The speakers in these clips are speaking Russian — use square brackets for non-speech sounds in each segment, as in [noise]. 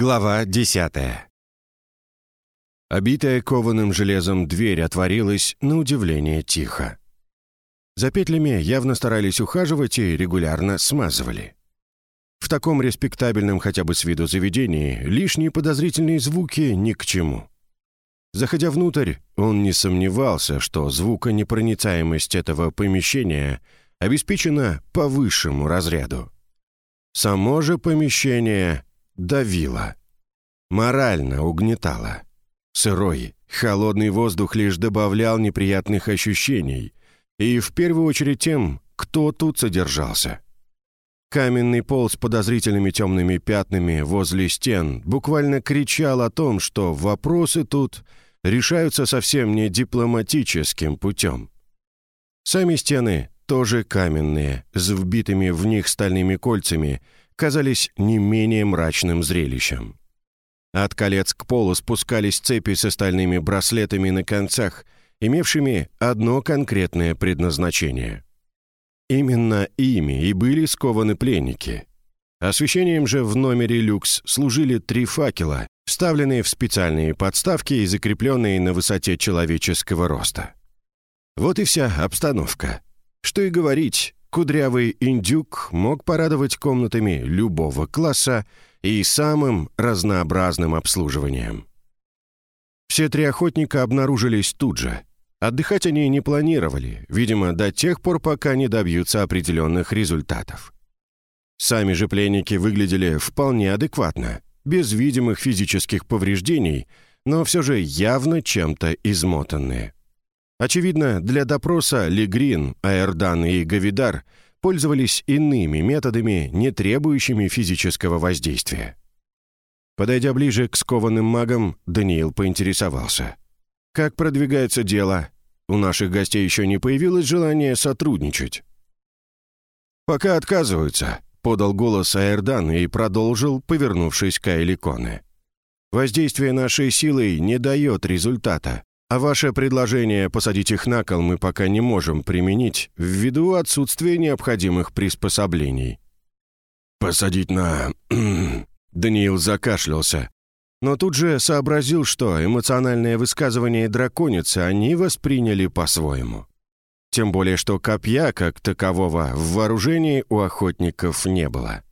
Глава десятая. Обитая кованым железом дверь отворилась на удивление тихо. За петлями явно старались ухаживать и регулярно смазывали. В таком респектабельном хотя бы с виду заведении лишние подозрительные звуки ни к чему. Заходя внутрь, он не сомневался, что звуконепроницаемость этого помещения обеспечена по высшему разряду. Само же помещение давило. Морально угнетало. Сырой, холодный воздух лишь добавлял неприятных ощущений, и в первую очередь тем, кто тут содержался. Каменный пол с подозрительными темными пятнами возле стен буквально кричал о том, что вопросы тут решаются совсем не дипломатическим путем. Сами стены, тоже каменные, с вбитыми в них стальными кольцами, казались не менее мрачным зрелищем. От колец к полу спускались цепи с остальными браслетами на концах, имевшими одно конкретное предназначение. Именно ими и были скованы пленники. Освещением же в номере люкс служили три факела, вставленные в специальные подставки и закрепленные на высоте человеческого роста. Вот и вся обстановка. Что и говорить, Кудрявый индюк мог порадовать комнатами любого класса и самым разнообразным обслуживанием. Все три охотника обнаружились тут же. Отдыхать они не планировали, видимо, до тех пор, пока не добьются определенных результатов. Сами же пленники выглядели вполне адекватно, без видимых физических повреждений, но все же явно чем-то измотанные. Очевидно, для допроса Легрин, Аэрдан и Гавидар пользовались иными методами, не требующими физического воздействия. Подойдя ближе к скованным магам, Даниил поинтересовался. «Как продвигается дело? У наших гостей еще не появилось желание сотрудничать?» «Пока отказываются», — подал голос Аэрдан и продолжил, повернувшись к Айликоне. «Воздействие нашей силой не дает результата. А ваше предложение посадить их на кол мы пока не можем применить ввиду отсутствия необходимых приспособлений». «Посадить на...» [clears throat] Даниил закашлялся. Но тут же сообразил, что эмоциональное высказывание драконицы они восприняли по-своему. Тем более, что копья, как такового, в вооружении у охотников не было.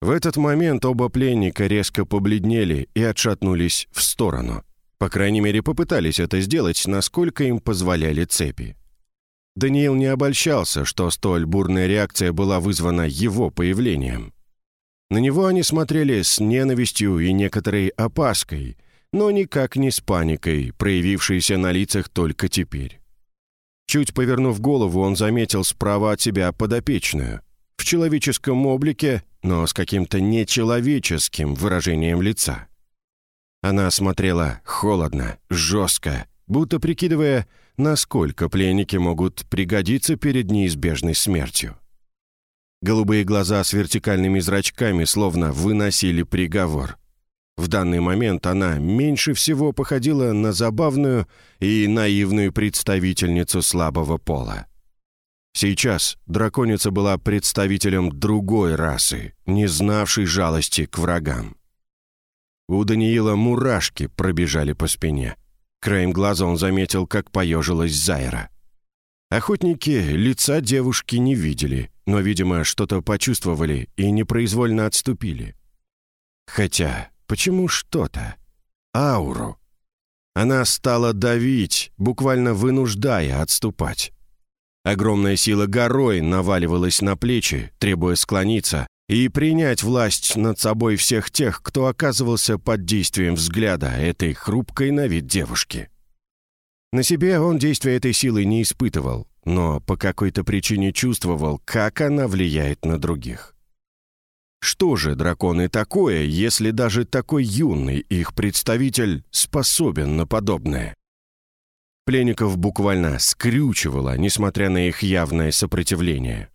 В этот момент оба пленника резко побледнели и отшатнулись в сторону. По крайней мере, попытались это сделать, насколько им позволяли цепи. Даниил не обольщался, что столь бурная реакция была вызвана его появлением. На него они смотрели с ненавистью и некоторой опаской, но никак не с паникой, проявившейся на лицах только теперь. Чуть повернув голову, он заметил справа от себя подопечную. В человеческом облике, но с каким-то нечеловеческим выражением лица. Она смотрела холодно, жестко, будто прикидывая, насколько пленники могут пригодиться перед неизбежной смертью. Голубые глаза с вертикальными зрачками словно выносили приговор. В данный момент она меньше всего походила на забавную и наивную представительницу слабого пола. Сейчас драконица была представителем другой расы, не знавшей жалости к врагам. У Даниила мурашки пробежали по спине. Краем глаза он заметил, как поежилась Зайра. Охотники лица девушки не видели, но, видимо, что-то почувствовали и непроизвольно отступили. Хотя, почему что-то? Ауру. Она стала давить, буквально вынуждая отступать. Огромная сила горой наваливалась на плечи, требуя склониться, и принять власть над собой всех тех, кто оказывался под действием взгляда этой хрупкой на вид девушки. На себе он действия этой силы не испытывал, но по какой-то причине чувствовал, как она влияет на других. Что же драконы такое, если даже такой юный их представитель способен на подобное? Пленников буквально скрючивало, несмотря на их явное сопротивление.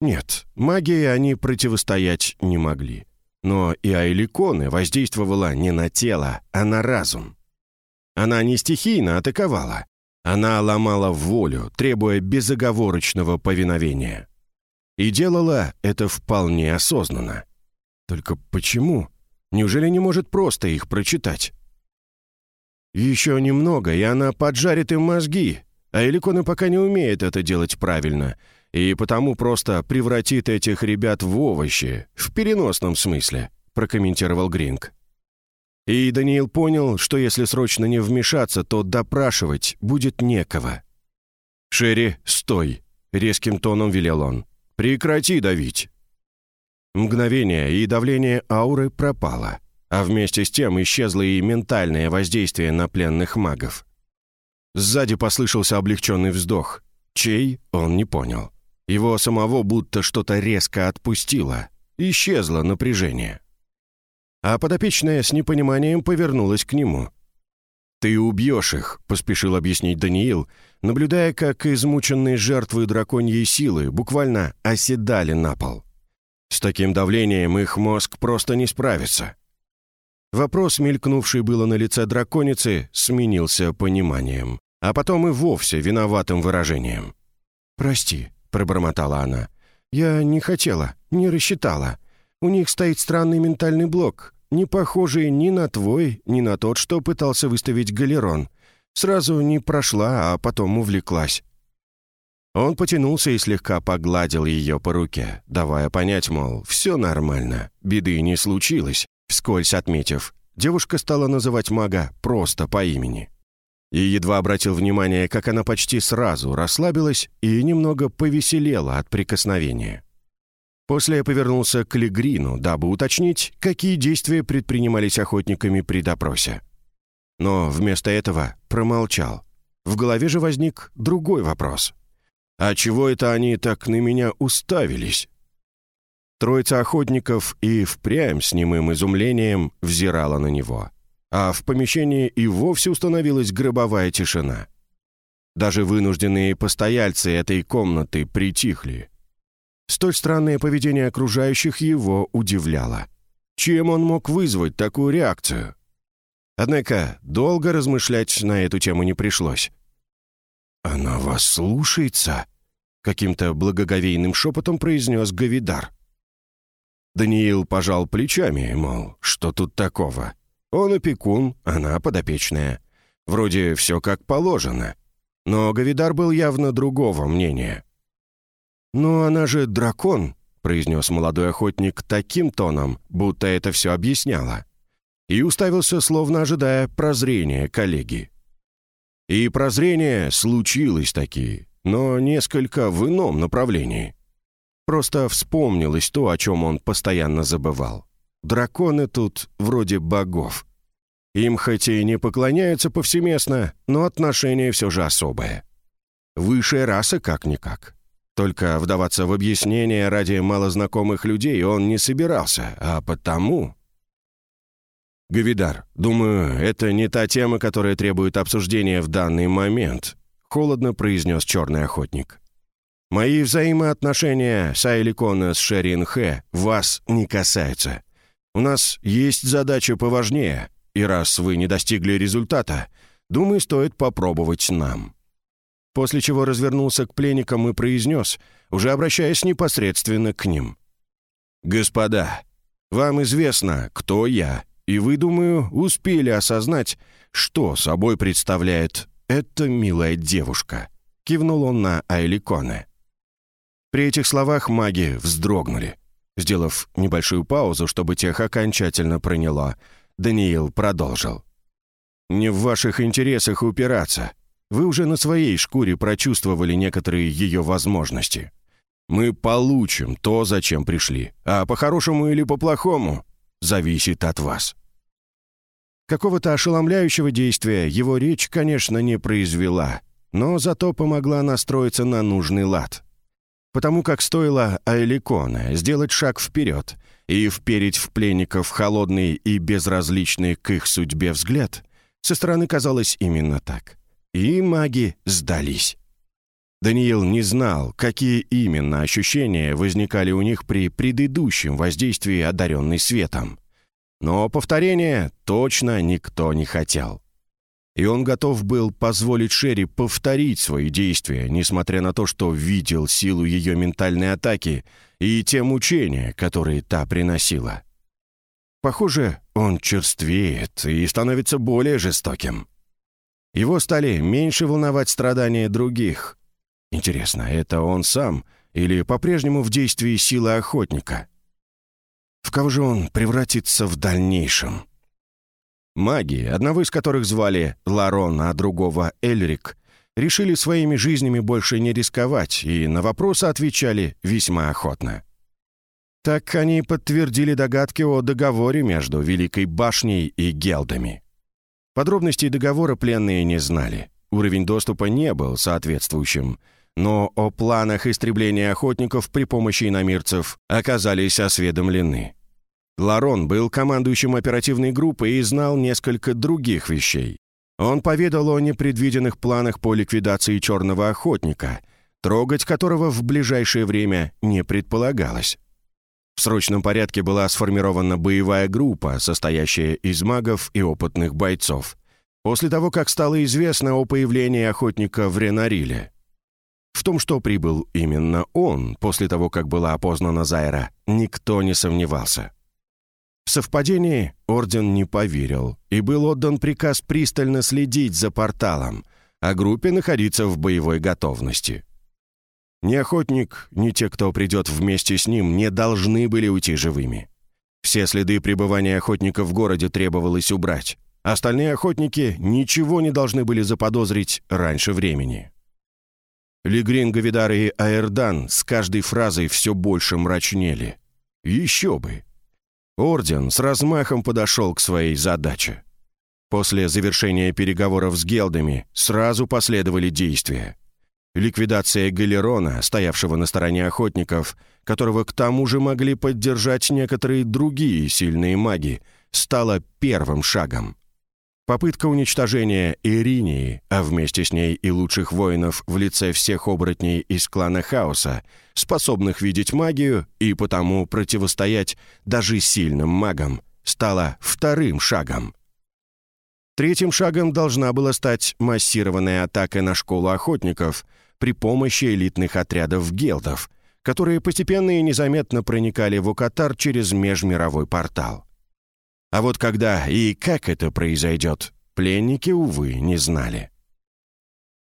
Нет, магии они противостоять не могли. Но и Айликоны воздействовала не на тело, а на разум. Она не стихийно атаковала. Она ломала волю, требуя безоговорочного повиновения. И делала это вполне осознанно. Только почему? Неужели не может просто их прочитать? Еще немного, и она поджарит им мозги, а Эликона пока не умеет это делать правильно, и потому просто превратит этих ребят в овощи, в переносном смысле», прокомментировал Гринг. И Даниил понял, что если срочно не вмешаться, то допрашивать будет некого. «Шерри, стой!» — резким тоном велел он. «Прекрати давить!» Мгновение, и давление ауры пропало, а вместе с тем исчезло и ментальное воздействие на пленных магов. Сзади послышался облегченный вздох. Чей, он не понял. Его самого будто что-то резко отпустило. Исчезло напряжение. А подопечная с непониманием повернулась к нему. «Ты убьешь их», — поспешил объяснить Даниил, наблюдая, как измученные жертвы драконьей силы буквально оседали на пол. С таким давлением их мозг просто не справится. Вопрос, мелькнувший было на лице драконицы, сменился пониманием, а потом и вовсе виноватым выражением. «Прости», — пробормотала она. «Я не хотела, не рассчитала. У них стоит странный ментальный блок, не похожий ни на твой, ни на тот, что пытался выставить Галерон. Сразу не прошла, а потом увлеклась. Он потянулся и слегка погладил ее по руке, давая понять, мол, все нормально, беды не случилось, вскользь отметив. Девушка стала называть мага просто по имени. И едва обратил внимание, как она почти сразу расслабилась и немного повеселела от прикосновения. После я повернулся к Легрину, дабы уточнить, какие действия предпринимались охотниками при допросе. Но вместо этого промолчал. В голове же возник другой вопрос. А чего это они так на меня уставились? Троица охотников и впрямь с немым изумлением взирала на него. А в помещении и вовсе установилась гробовая тишина. Даже вынужденные постояльцы этой комнаты притихли. Столь странное поведение окружающих его удивляло. Чем он мог вызвать такую реакцию? Однако долго размышлять на эту тему не пришлось. «Она вас слушается?» — каким-то благоговейным шепотом произнес Гавидар. Даниил пожал плечами, мол, что тут такого? Он опекун, она подопечная. Вроде все как положено. Но Гавидар был явно другого мнения. «Но она же дракон», — произнес молодой охотник таким тоном, будто это все объясняло. И уставился, словно ожидая прозрения коллеги. И прозрение случилось таки, но несколько в ином направлении. Просто вспомнилось то, о чем он постоянно забывал. Драконы тут вроде богов. Им хоть и не поклоняются повсеместно, но отношение все же особое. Высшая раса как-никак. Только вдаваться в объяснение ради малознакомых людей он не собирался, а потому «Гавидар, думаю, это не та тема, которая требует обсуждения в данный момент», — холодно произнес черный охотник. «Мои взаимоотношения с Айликона с Шерин Хэ вас не касаются. У нас есть задача поважнее, и раз вы не достигли результата, думаю, стоит попробовать нам». После чего развернулся к пленникам и произнес, уже обращаясь непосредственно к ним. «Господа, вам известно, кто я и вы, думаю, успели осознать, что собой представляет эта милая девушка», — кивнул он на Айликоне. При этих словах маги вздрогнули. Сделав небольшую паузу, чтобы тех окончательно проняло, Даниил продолжил. «Не в ваших интересах упираться. Вы уже на своей шкуре прочувствовали некоторые ее возможности. Мы получим то, зачем пришли, а по-хорошему или по-плохому зависит от вас». Какого-то ошеломляющего действия его речь, конечно, не произвела, но зато помогла настроиться на нужный лад. Потому как стоило Айликона сделать шаг вперед и вперить в пленников холодный и безразличный к их судьбе взгляд, со стороны казалось именно так. И маги сдались. Даниил не знал, какие именно ощущения возникали у них при предыдущем воздействии одаренный светом. Но повторения точно никто не хотел. И он готов был позволить Шерри повторить свои действия, несмотря на то, что видел силу ее ментальной атаки и те мучения, которые та приносила. Похоже, он черствеет и становится более жестоким. Его стали меньше волновать страдания других. Интересно, это он сам или по-прежнему в действии силы охотника? В кого же он превратится в дальнейшем? Маги, одного из которых звали Ларон, а другого Эльрик, решили своими жизнями больше не рисковать и на вопросы отвечали весьма охотно. Так они подтвердили догадки о договоре между Великой Башней и Гелдами. Подробностей договора пленные не знали. Уровень доступа не был соответствующим, но о планах истребления охотников при помощи иномирцев оказались осведомлены. Ларон был командующим оперативной группы и знал несколько других вещей. Он поведал о непредвиденных планах по ликвидации черного охотника, трогать которого в ближайшее время не предполагалось. В срочном порядке была сформирована боевая группа, состоящая из магов и опытных бойцов, после того, как стало известно о появлении охотника в Ренариле. В том, что прибыл именно он, после того, как была опознана Зайра, никто не сомневался. В совпадении Орден не поверил, и был отдан приказ пристально следить за порталом, а группе находиться в боевой готовности. Ни охотник, ни те, кто придет вместе с ним, не должны были уйти живыми. Все следы пребывания охотника в городе требовалось убрать. Остальные охотники ничего не должны были заподозрить раньше времени. Легрин, Гавидар и Аэрдан с каждой фразой все больше мрачнели. Еще бы! Орден с размахом подошел к своей задаче. После завершения переговоров с гелдами сразу последовали действия. Ликвидация Галерона, стоявшего на стороне охотников, которого к тому же могли поддержать некоторые другие сильные маги, стала первым шагом. Попытка уничтожения Иринии, а вместе с ней и лучших воинов в лице всех оборотней из клана Хаоса, способных видеть магию и потому противостоять даже сильным магам, стала вторым шагом. Третьим шагом должна была стать массированная атака на школу охотников при помощи элитных отрядов гелдов, которые постепенно и незаметно проникали в Укатар через межмировой портал. А вот когда и как это произойдет, пленники, увы, не знали.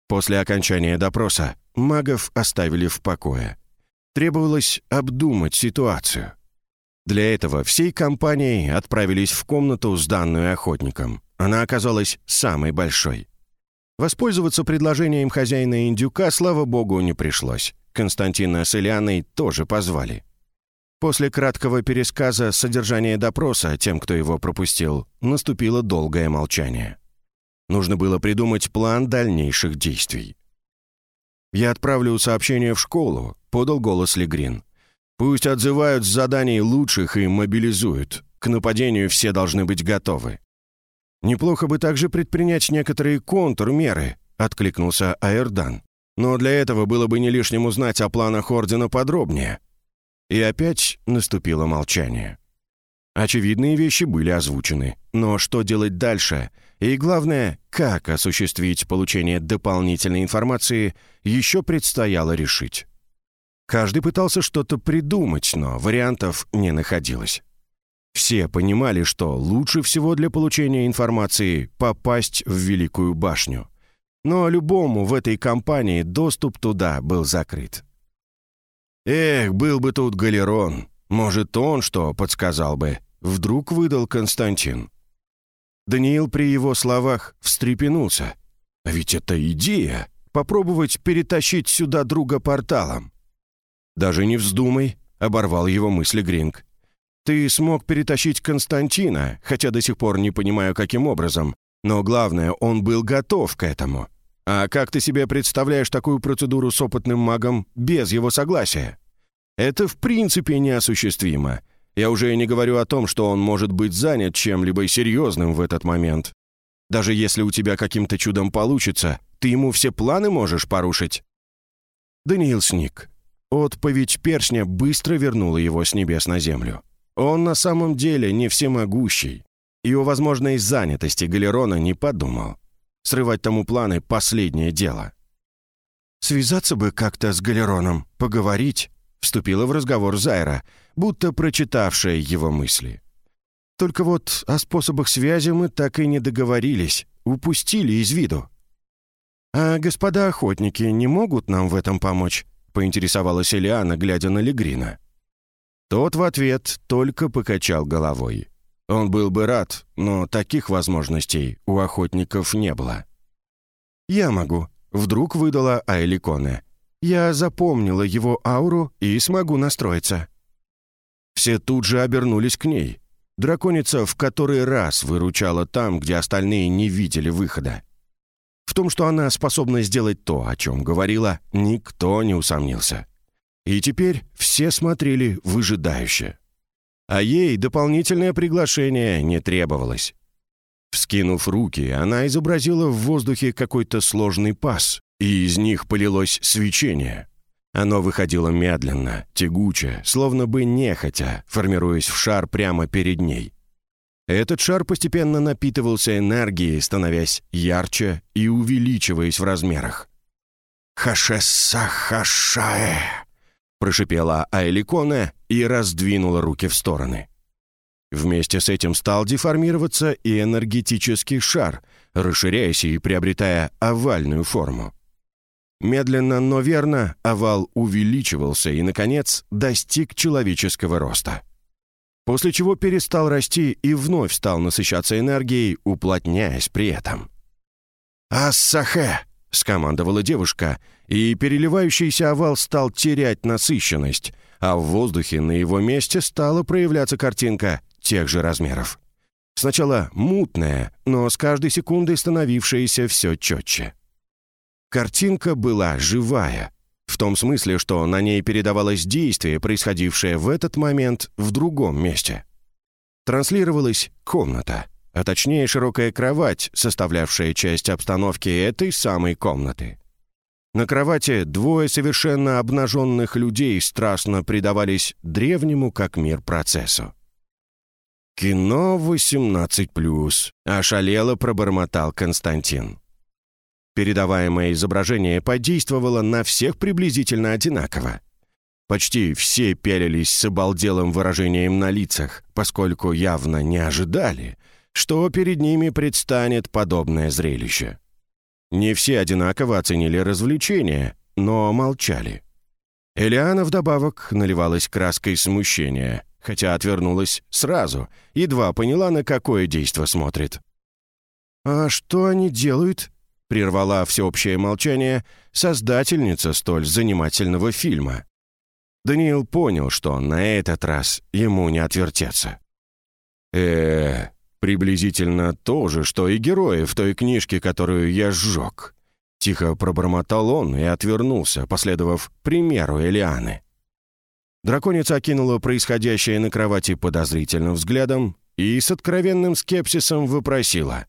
После окончания допроса магов оставили в покое. Требовалось обдумать ситуацию. Для этого всей компанией отправились в комнату, сданную охотником. Она оказалась самой большой. Воспользоваться предложением хозяина индюка, слава богу, не пришлось. Константина с Ильяной тоже позвали. После краткого пересказа содержания допроса тем, кто его пропустил, наступило долгое молчание. Нужно было придумать план дальнейших действий. «Я отправлю сообщение в школу», — подал голос Легрин. «Пусть отзывают с заданий лучших и мобилизуют. К нападению все должны быть готовы». «Неплохо бы также предпринять некоторые контрмеры», — откликнулся Аэрдан. «Но для этого было бы не лишним узнать о планах Ордена подробнее». И опять наступило молчание. Очевидные вещи были озвучены, но что делать дальше? И главное, как осуществить получение дополнительной информации, еще предстояло решить. Каждый пытался что-то придумать, но вариантов не находилось. Все понимали, что лучше всего для получения информации попасть в Великую башню. Но любому в этой компании доступ туда был закрыт. «Эх, был бы тут Галерон. Может, он что подсказал бы?» Вдруг выдал Константин. Даниил при его словах встрепенулся. «А ведь это идея — попробовать перетащить сюда друга порталом». «Даже не вздумай», — оборвал его мысли Гринг. «Ты смог перетащить Константина, хотя до сих пор не понимаю, каким образом. Но главное, он был готов к этому. А как ты себе представляешь такую процедуру с опытным магом без его согласия? Это в принципе неосуществимо. Я уже не говорю о том, что он может быть занят чем-либо серьезным в этот момент. Даже если у тебя каким-то чудом получится, ты ему все планы можешь порушить». Даниил сник. Отповедь першня быстро вернула его с небес на землю. Он на самом деле не всемогущий. И о возможной занятости Галерона не подумал. Срывать тому планы — последнее дело. «Связаться бы как-то с Галероном, поговорить», — вступила в разговор Зайра, будто прочитавшая его мысли. Только вот о способах связи мы так и не договорились, упустили из виду». «А господа охотники не могут нам в этом помочь?» — поинтересовалась Элиана, глядя на Легрина. Тот в ответ только покачал головой. Он был бы рад, но таких возможностей у охотников не было. «Я могу», — вдруг выдала Айликоне. «Я запомнила его ауру и смогу настроиться». Все тут же обернулись к ней. Драконица в который раз выручала там, где остальные не видели выхода. В том, что она способна сделать то, о чем говорила, никто не усомнился. И теперь все смотрели выжидающе. А ей дополнительное приглашение не требовалось. Вскинув руки, она изобразила в воздухе какой-то сложный пас, и из них полилось свечение. Оно выходило медленно, тягуче, словно бы нехотя, формируясь в шар прямо перед ней. Этот шар постепенно напитывался энергией, становясь ярче и увеличиваясь в размерах. «Хашесса-хашае!» прошипела Айликоне и раздвинула руки в стороны. Вместе с этим стал деформироваться и энергетический шар, расширяясь и приобретая овальную форму. Медленно, но верно, овал увеличивался и, наконец, достиг человеческого роста после чего перестал расти и вновь стал насыщаться энергией, уплотняясь при этом. «Ассахе!» — скомандовала девушка, и переливающийся овал стал терять насыщенность, а в воздухе на его месте стала проявляться картинка тех же размеров. Сначала мутная, но с каждой секундой становившаяся все четче. Картинка была живая — в том смысле, что на ней передавалось действие, происходившее в этот момент в другом месте. Транслировалась комната, а точнее широкая кровать, составлявшая часть обстановки этой самой комнаты. На кровати двое совершенно обнаженных людей страстно предавались древнему как мир процессу. «Кино 18+,» — ошалело пробормотал Константин. Передаваемое изображение подействовало на всех приблизительно одинаково. Почти все пялились с обалделым выражением на лицах, поскольку явно не ожидали, что перед ними предстанет подобное зрелище. Не все одинаково оценили развлечение, но молчали. Элиана вдобавок наливалась краской смущения, хотя отвернулась сразу, едва поняла, на какое действо смотрит. «А что они делают?» прервала всеобщее молчание создательница столь занимательного фильма. Даниил понял, что на этот раз ему не отвертеться. э приблизительно то же, что и герои в той книжке, которую я сжег». Тихо пробормотал он и отвернулся, последовав примеру Элианы. Драконица окинула происходящее на кровати подозрительным взглядом и с откровенным скепсисом выпросила.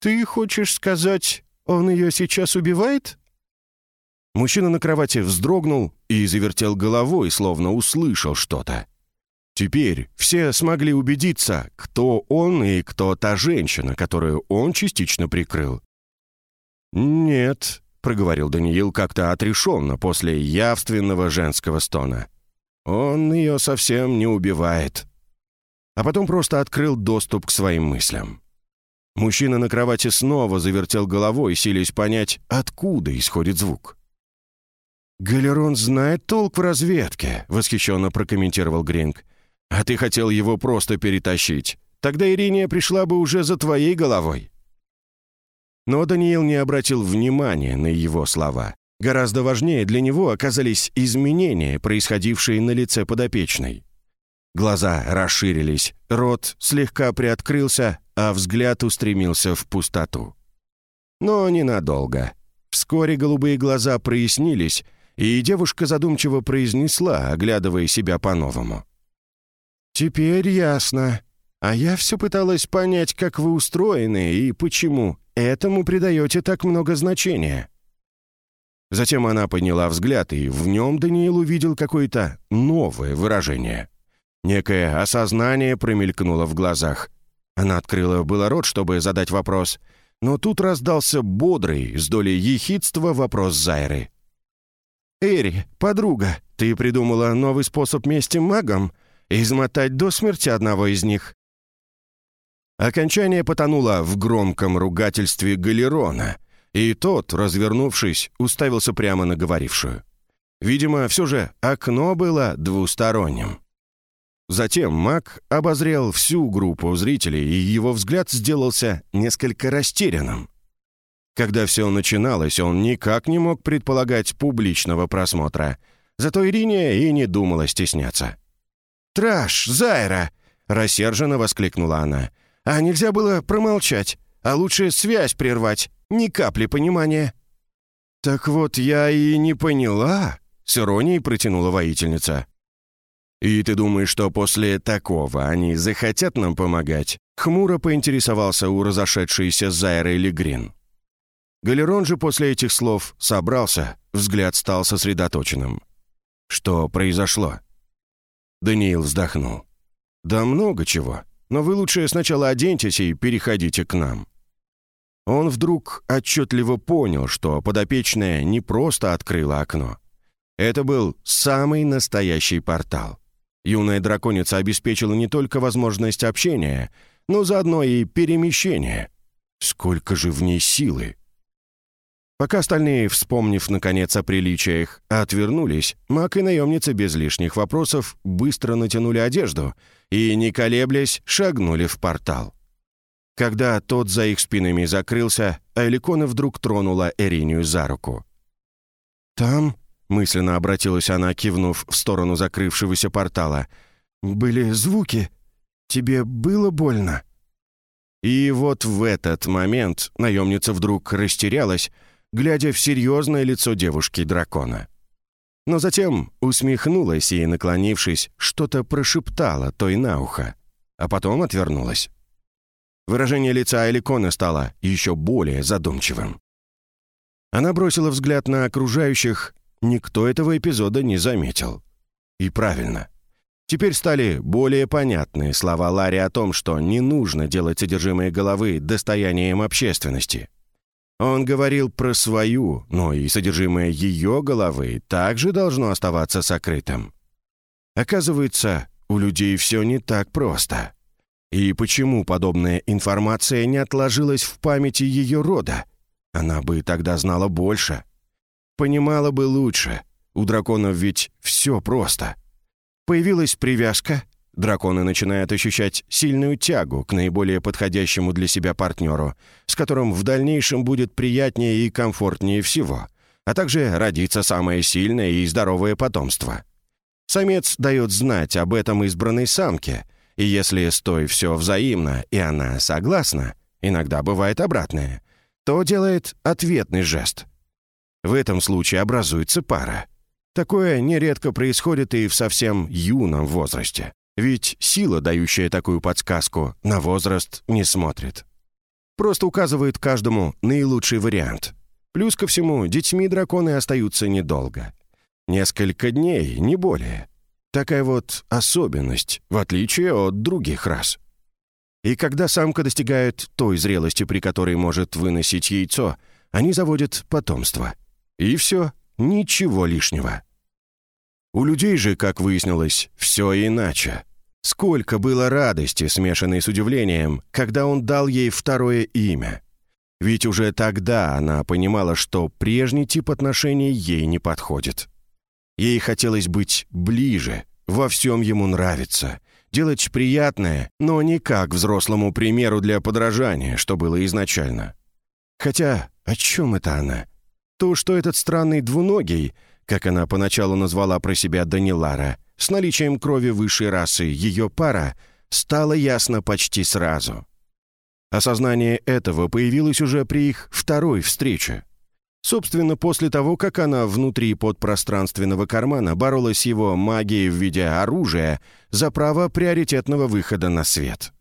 «Ты хочешь сказать, он ее сейчас убивает?» Мужчина на кровати вздрогнул и завертел головой, словно услышал что-то. Теперь все смогли убедиться, кто он и кто та женщина, которую он частично прикрыл. «Нет», — проговорил Даниил как-то отрешенно после явственного женского стона. «Он ее совсем не убивает». А потом просто открыл доступ к своим мыслям. Мужчина на кровати снова завертел головой, силясь понять, откуда исходит звук. «Галерон знает толк в разведке», — восхищенно прокомментировал Гринг. «А ты хотел его просто перетащить. Тогда Ириния пришла бы уже за твоей головой». Но Даниил не обратил внимания на его слова. Гораздо важнее для него оказались изменения, происходившие на лице подопечной. Глаза расширились, рот слегка приоткрылся, а взгляд устремился в пустоту. Но ненадолго. Вскоре голубые глаза прояснились, и девушка задумчиво произнесла, оглядывая себя по-новому. «Теперь ясно. А я все пыталась понять, как вы устроены и почему этому придаете так много значения». Затем она подняла взгляд, и в нем Даниил увидел какое-то новое выражение. Некое осознание промелькнуло в глазах, она открыла было рот, чтобы задать вопрос, но тут раздался бодрый, с долей ехидства, вопрос Зайры. «Эри, подруга, ты придумала новый способ мести магам? Измотать до смерти одного из них?» Окончание потонуло в громком ругательстве Галерона, и тот, развернувшись, уставился прямо на говорившую. Видимо, все же окно было двусторонним. Затем маг обозрел всю группу зрителей, и его взгляд сделался несколько растерянным. Когда все начиналось, он никак не мог предполагать публичного просмотра. Зато Ирине и не думала стесняться. «Траш, Зайра!» — рассерженно воскликнула она. «А нельзя было промолчать, а лучше связь прервать, ни капли понимания». «Так вот я и не поняла», — с иронией протянула воительница. «И ты думаешь, что после такого они захотят нам помогать?» Хмуро поинтересовался у разошедшейся Зайры Легрин. Галерон же после этих слов собрался, взгляд стал сосредоточенным. «Что произошло?» Даниил вздохнул. «Да много чего, но вы лучше сначала оденьтесь и переходите к нам». Он вдруг отчетливо понял, что подопечная не просто открыла окно. Это был самый настоящий портал. Юная драконица обеспечила не только возможность общения, но заодно и перемещения. Сколько же в ней силы! Пока остальные, вспомнив, наконец, о приличиях, отвернулись, маг и наемница без лишних вопросов быстро натянули одежду и, не колеблясь, шагнули в портал. Когда тот за их спинами закрылся, Айликона вдруг тронула Эринию за руку. «Там», — мысленно обратилась она, кивнув в сторону закрывшегося портала, «были звуки. Тебе было больно?» И вот в этот момент наемница вдруг растерялась, глядя в серьезное лицо девушки-дракона. Но затем усмехнулась и, наклонившись, что-то прошептала той на ухо, а потом отвернулась. Выражение лица Эликона стало еще более задумчивым. Она бросила взгляд на окружающих, никто этого эпизода не заметил. И правильно. Теперь стали более понятны слова Ларри о том, что не нужно делать содержимое головы достоянием общественности. Он говорил про свою, но и содержимое ее головы также должно оставаться сокрытым. Оказывается, у людей все не так просто. И почему подобная информация не отложилась в памяти ее рода? Она бы тогда знала больше. Понимала бы лучше. У драконов ведь все просто. Появилась привязка, Драконы начинают ощущать сильную тягу к наиболее подходящему для себя партнеру, с которым в дальнейшем будет приятнее и комфортнее всего, а также родится самое сильное и здоровое потомство. Самец дает знать об этом избранной самке, и если с той все взаимно, и она согласна, иногда бывает обратное, то делает ответный жест. В этом случае образуется пара. Такое нередко происходит и в совсем юном возрасте. Ведь сила, дающая такую подсказку, на возраст не смотрит. Просто указывает каждому наилучший вариант. Плюс ко всему, детьми драконы остаются недолго. Несколько дней, не более. Такая вот особенность, в отличие от других рас. И когда самка достигает той зрелости, при которой может выносить яйцо, они заводят потомство. И все, ничего лишнего. У людей же, как выяснилось, все иначе. Сколько было радости, смешанной с удивлением, когда он дал ей второе имя. Ведь уже тогда она понимала, что прежний тип отношений ей не подходит. Ей хотелось быть ближе, во всем ему нравиться, делать приятное, но не как взрослому примеру для подражания, что было изначально. Хотя о чем это она? То, что этот странный двуногий — как она поначалу назвала про себя Данилара, с наличием крови высшей расы ее пара, стало ясно почти сразу. Осознание этого появилось уже при их второй встрече. Собственно, после того, как она внутри подпространственного кармана боролась его магией в виде оружия за право приоритетного выхода на свет.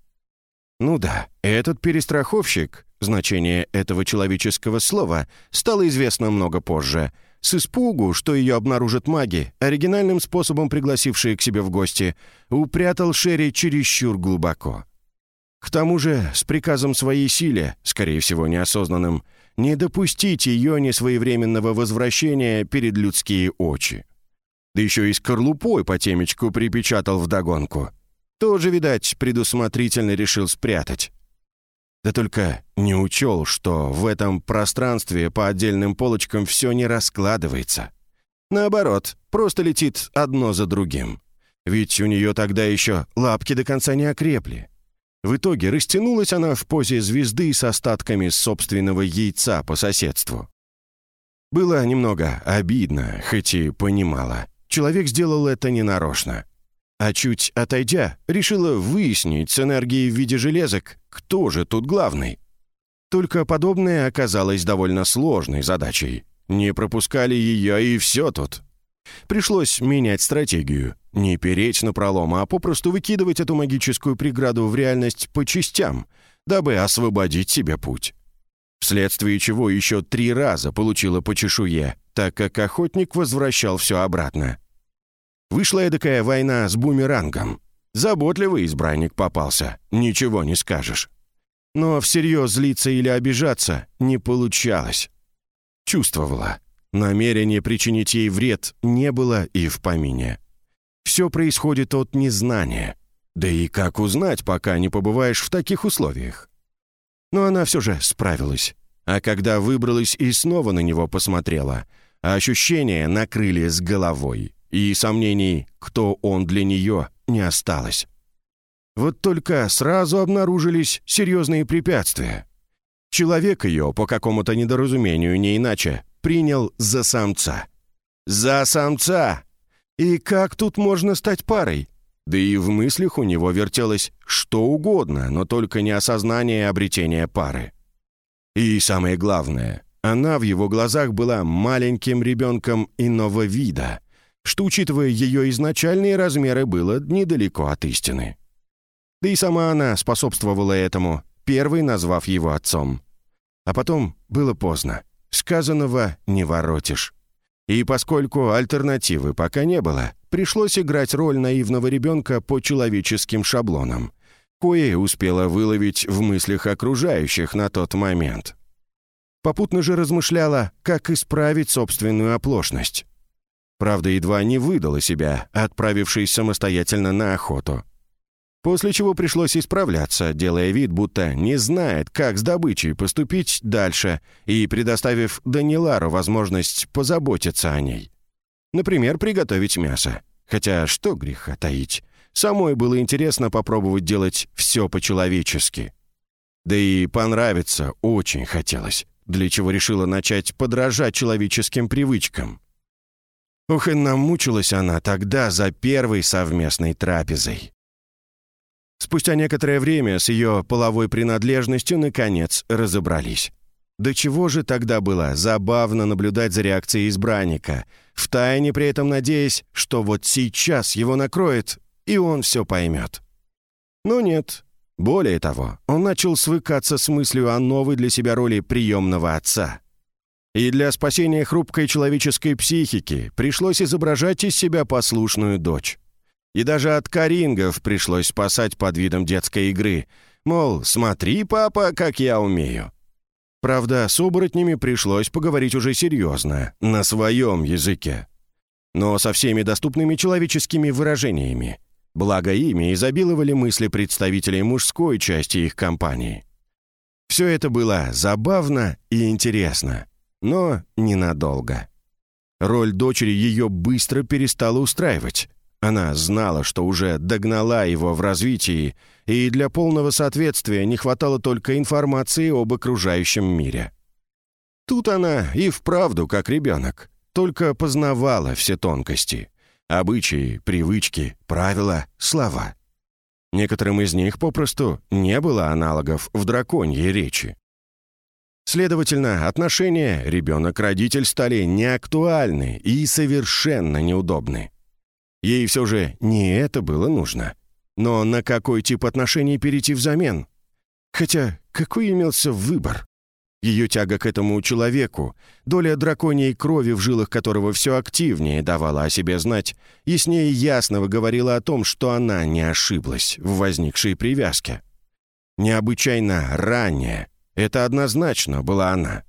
Ну да, этот перестраховщик, значение этого человеческого слова, стало известно много позже — с испугу, что ее обнаружат маги, оригинальным способом пригласившие к себе в гости, упрятал Шерри чересчур глубоко. К тому же, с приказом своей силе, скорее всего неосознанным, не допустить ее несвоевременного возвращения перед людские очи. Да еще и скорлупой по темечку припечатал вдогонку. Тоже, видать, предусмотрительно решил спрятать. Да только не учел, что в этом пространстве по отдельным полочкам все не раскладывается. Наоборот, просто летит одно за другим. Ведь у нее тогда еще лапки до конца не окрепли. В итоге растянулась она в позе звезды с остатками собственного яйца по соседству. Было немного обидно, хоть и понимала. Человек сделал это ненарочно. А чуть отойдя, решила выяснить с энергией в виде железок, кто же тут главный. Только подобное оказалось довольно сложной задачей. Не пропускали ее, и все тут. Пришлось менять стратегию. Не переть на пролом, а попросту выкидывать эту магическую преграду в реальность по частям, дабы освободить себе путь. Вследствие чего еще три раза получила по чешуе, так как охотник возвращал все обратно. Вышла эдакая война с бумерангом. Заботливый избранник попался, ничего не скажешь. Но всерьез злиться или обижаться не получалось. Чувствовала. Намерения причинить ей вред не было и в помине. Все происходит от незнания. Да и как узнать, пока не побываешь в таких условиях? Но она все же справилась. А когда выбралась и снова на него посмотрела, ощущения накрыли с головой и сомнений, кто он для нее, не осталось. Вот только сразу обнаружились серьезные препятствия. Человек ее, по какому-то недоразумению, не иначе, принял за самца. За самца! И как тут можно стать парой? Да и в мыслях у него вертелось что угодно, но только не осознание обретения пары. И самое главное, она в его глазах была маленьким ребенком иного вида — что, учитывая ее изначальные размеры, было недалеко от истины. Да и сама она способствовала этому, первой назвав его отцом. А потом было поздно. Сказанного не воротишь. И поскольку альтернативы пока не было, пришлось играть роль наивного ребенка по человеческим шаблонам, кое успела выловить в мыслях окружающих на тот момент. Попутно же размышляла, как исправить собственную оплошность. Правда, едва не выдала себя, отправившись самостоятельно на охоту. После чего пришлось исправляться, делая вид, будто не знает, как с добычей поступить дальше, и предоставив Данилару возможность позаботиться о ней. Например, приготовить мясо. Хотя что греха таить. Самой было интересно попробовать делать все по-человечески. Да и понравиться очень хотелось, для чего решила начать подражать человеческим привычкам. Ух, и намучилась она тогда за первой совместной трапезой. Спустя некоторое время с ее половой принадлежностью наконец разобрались. До чего же тогда было забавно наблюдать за реакцией избранника, втайне при этом надеясь, что вот сейчас его накроет, и он все поймет. Но нет. Более того, он начал свыкаться с мыслью о новой для себя роли приемного отца. И для спасения хрупкой человеческой психики пришлось изображать из себя послушную дочь. И даже от карингов пришлось спасать под видом детской игры. Мол, смотри, папа, как я умею. Правда, с оборотнями пришлось поговорить уже серьезно, на своем языке. Но со всеми доступными человеческими выражениями. Благо ими изобиловали мысли представителей мужской части их компании. Все это было забавно и интересно но ненадолго. Роль дочери ее быстро перестала устраивать. Она знала, что уже догнала его в развитии, и для полного соответствия не хватало только информации об окружающем мире. Тут она и вправду как ребенок, только познавала все тонкости. Обычаи, привычки, правила, слова. Некоторым из них попросту не было аналогов в драконьей речи. Следовательно, отношения ребенок-родитель стали неактуальны и совершенно неудобны. Ей все же не это было нужно. Но на какой тип отношений перейти взамен? Хотя какой имелся выбор? Ее тяга к этому человеку, доля драконьей крови, в жилах которого все активнее давала о себе знать, яснее ясного говорила о том, что она не ошиблась в возникшей привязке. Необычайно ранее, это однозначно была она.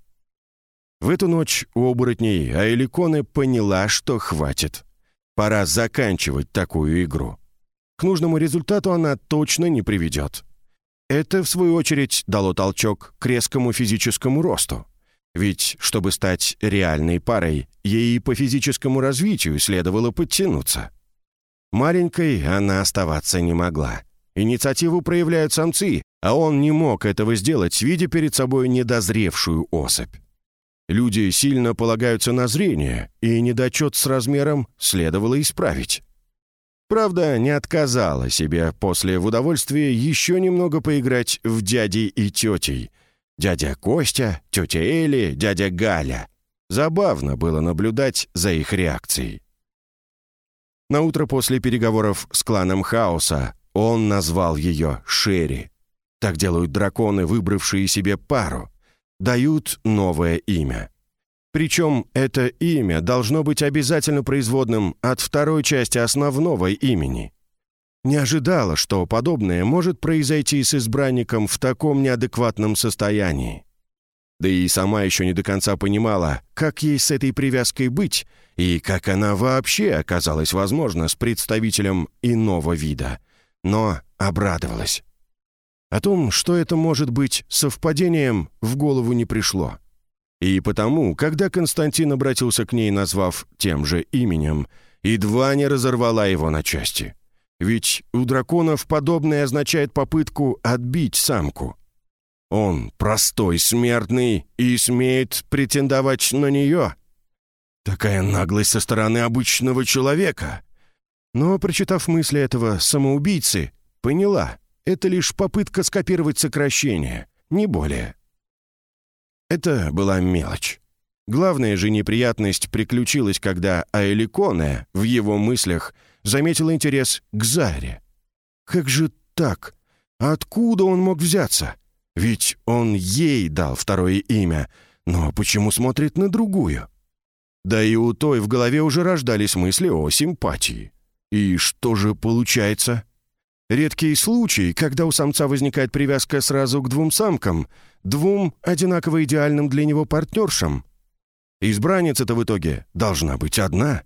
В эту ночь у оборотней Аэликоны поняла, что хватит. Пора заканчивать такую игру. К нужному результату она точно не приведет. Это, в свою очередь, дало толчок к резкому физическому росту. Ведь, чтобы стать реальной парой, ей по физическому развитию следовало подтянуться. Маленькой она оставаться не могла. Инициативу проявляют самцы, а он не мог этого сделать, видя перед собой недозревшую особь. Люди сильно полагаются на зрение, и недочет с размером следовало исправить. Правда, не отказала себе после в удовольствии еще немного поиграть в дядей и тетей. Дядя Костя, тетя Эли, дядя Галя. Забавно было наблюдать за их реакцией. На утро после переговоров с кланом Хаоса он назвал ее Шерри. Так делают драконы, выбравшие себе пару. Дают новое имя. Причем это имя должно быть обязательно производным от второй части основного имени. Не ожидала, что подобное может произойти с избранником в таком неадекватном состоянии. Да и сама еще не до конца понимала, как ей с этой привязкой быть, и как она вообще оказалась возможна с представителем иного вида. Но обрадовалась. О том, что это может быть совпадением, в голову не пришло. И потому, когда Константин обратился к ней, назвав тем же именем, едва не разорвала его на части. Ведь у драконов подобное означает попытку отбить самку. Он простой смертный и смеет претендовать на нее. Такая наглость со стороны обычного человека. Но, прочитав мысли этого самоубийцы, поняла, это лишь попытка скопировать сокращение, не более. Это была мелочь. Главная же неприятность приключилась, когда Аэликоне в его мыслях заметил интерес к Заре. Как же так? Откуда он мог взяться? Ведь он ей дал второе имя, но почему смотрит на другую? Да и у той в голове уже рождались мысли о симпатии. И что же получается? Редкий случай, когда у самца возникает привязка сразу к двум самкам, двум одинаково идеальным для него партнершам. Избранница-то в итоге должна быть одна.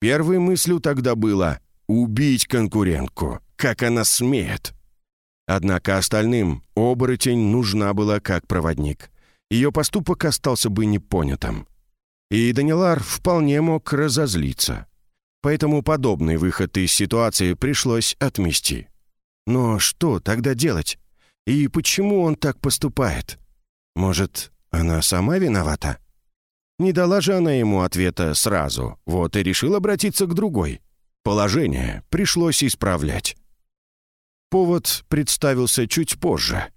Первой мыслью тогда было «убить конкурентку, как она смеет». Однако остальным оборотень нужна была как проводник. Ее поступок остался бы непонятым. И Данилар вполне мог разозлиться. Поэтому подобный выход из ситуации пришлось отмести. Но что тогда делать? И почему он так поступает? Может, она сама виновата? Не дала же она ему ответа сразу, вот и решил обратиться к другой. Положение пришлось исправлять. Повод представился чуть позже.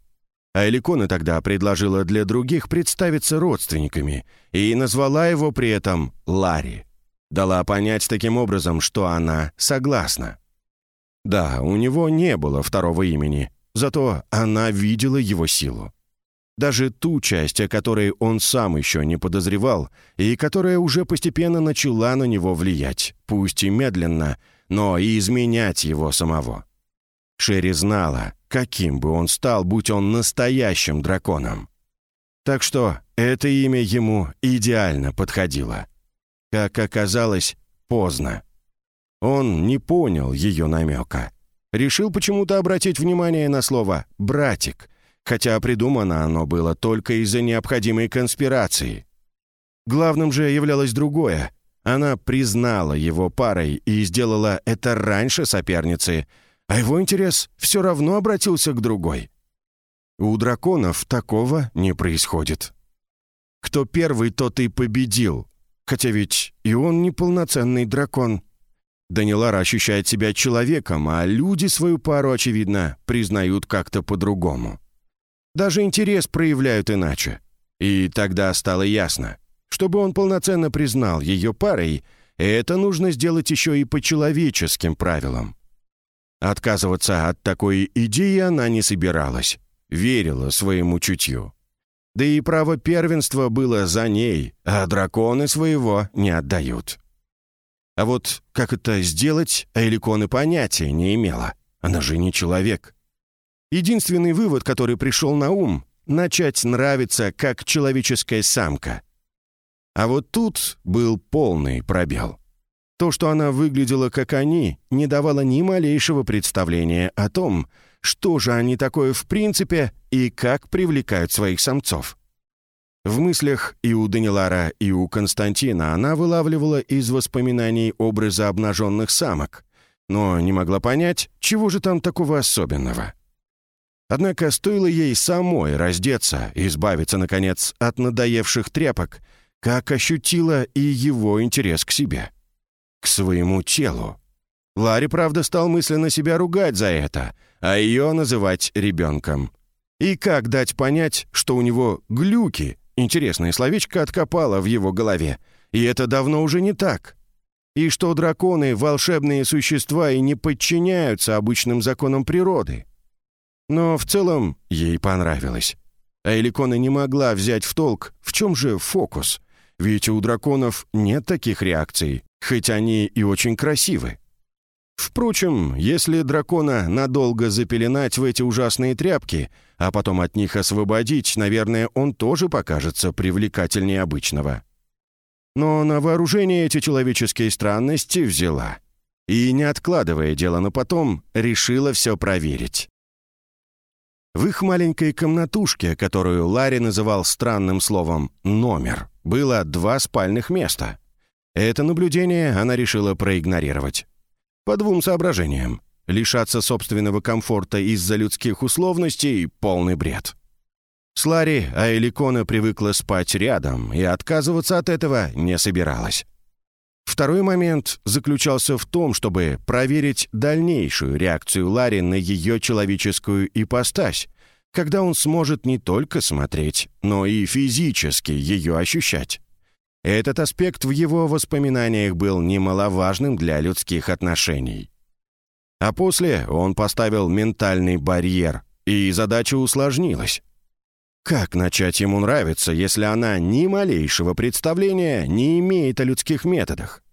А Эликона тогда предложила для других представиться родственниками и назвала его при этом Ларри. Дала понять таким образом, что она согласна. Да, у него не было второго имени, зато она видела его силу. Даже ту часть, о которой он сам еще не подозревал, и которая уже постепенно начала на него влиять, пусть и медленно, но и изменять его самого. Шерри знала, каким бы он стал, будь он настоящим драконом. Так что это имя ему идеально подходило. Как оказалось, поздно. Он не понял ее намека. Решил почему-то обратить внимание на слово «братик», хотя придумано оно было только из-за необходимой конспирации. Главным же являлось другое. Она признала его парой и сделала это раньше соперницы, а его интерес все равно обратился к другой. У драконов такого не происходит. Кто первый, тот и победил, Хотя ведь и он неполноценный дракон. Данилара ощущает себя человеком, а люди свою пару, очевидно, признают как-то по-другому. Даже интерес проявляют иначе. И тогда стало ясно, чтобы он полноценно признал ее парой, это нужно сделать еще и по человеческим правилам. Отказываться от такой идеи она не собиралась, верила своему чутью. Да и право первенства было за ней, а драконы своего не отдают. А вот как это сделать, Эликон и понятия не имела. Она же не человек. Единственный вывод, который пришел на ум — начать нравиться как человеческая самка. А вот тут был полный пробел. То, что она выглядела как они, не давало ни малейшего представления о том, что же они такое в принципе и как привлекают своих самцов. В мыслях и у Данилара, и у Константина она вылавливала из воспоминаний образа обнаженных самок, но не могла понять, чего же там такого особенного. Однако стоило ей самой раздеться избавиться, наконец, от надоевших тряпок, как ощутила и его интерес к себе, к своему телу. Ларри, правда, стал мысленно себя ругать за это, а ее называть ребенком. И как дать понять, что у него глюки, интересное словечко откопало в его голове, и это давно уже не так. И что драконы — волшебные существа и не подчиняются обычным законам природы. Но в целом ей понравилось. А Эликона не могла взять в толк, в чем же фокус. Ведь у драконов нет таких реакций, хоть они и очень красивы. Впрочем, если дракона надолго запеленать в эти ужасные тряпки, а потом от них освободить, наверное, он тоже покажется привлекательнее обычного. Но на вооружение эти человеческие странности взяла. И, не откладывая дело на потом, решила все проверить. В их маленькой комнатушке, которую Ларри называл странным словом «номер», было два спальных места. Это наблюдение она решила проигнорировать. По двум соображениям. Лишаться собственного комфорта из-за людских условностей — полный бред. С Ларри Аэликона привыкла спать рядом и отказываться от этого не собиралась. Второй момент заключался в том, чтобы проверить дальнейшую реакцию Ларри на ее человеческую ипостась, когда он сможет не только смотреть, но и физически ее ощущать. Этот аспект в его воспоминаниях был немаловажным для людских отношений. А после он поставил ментальный барьер, и задача усложнилась. Как начать ему нравиться, если она ни малейшего представления не имеет о людских методах?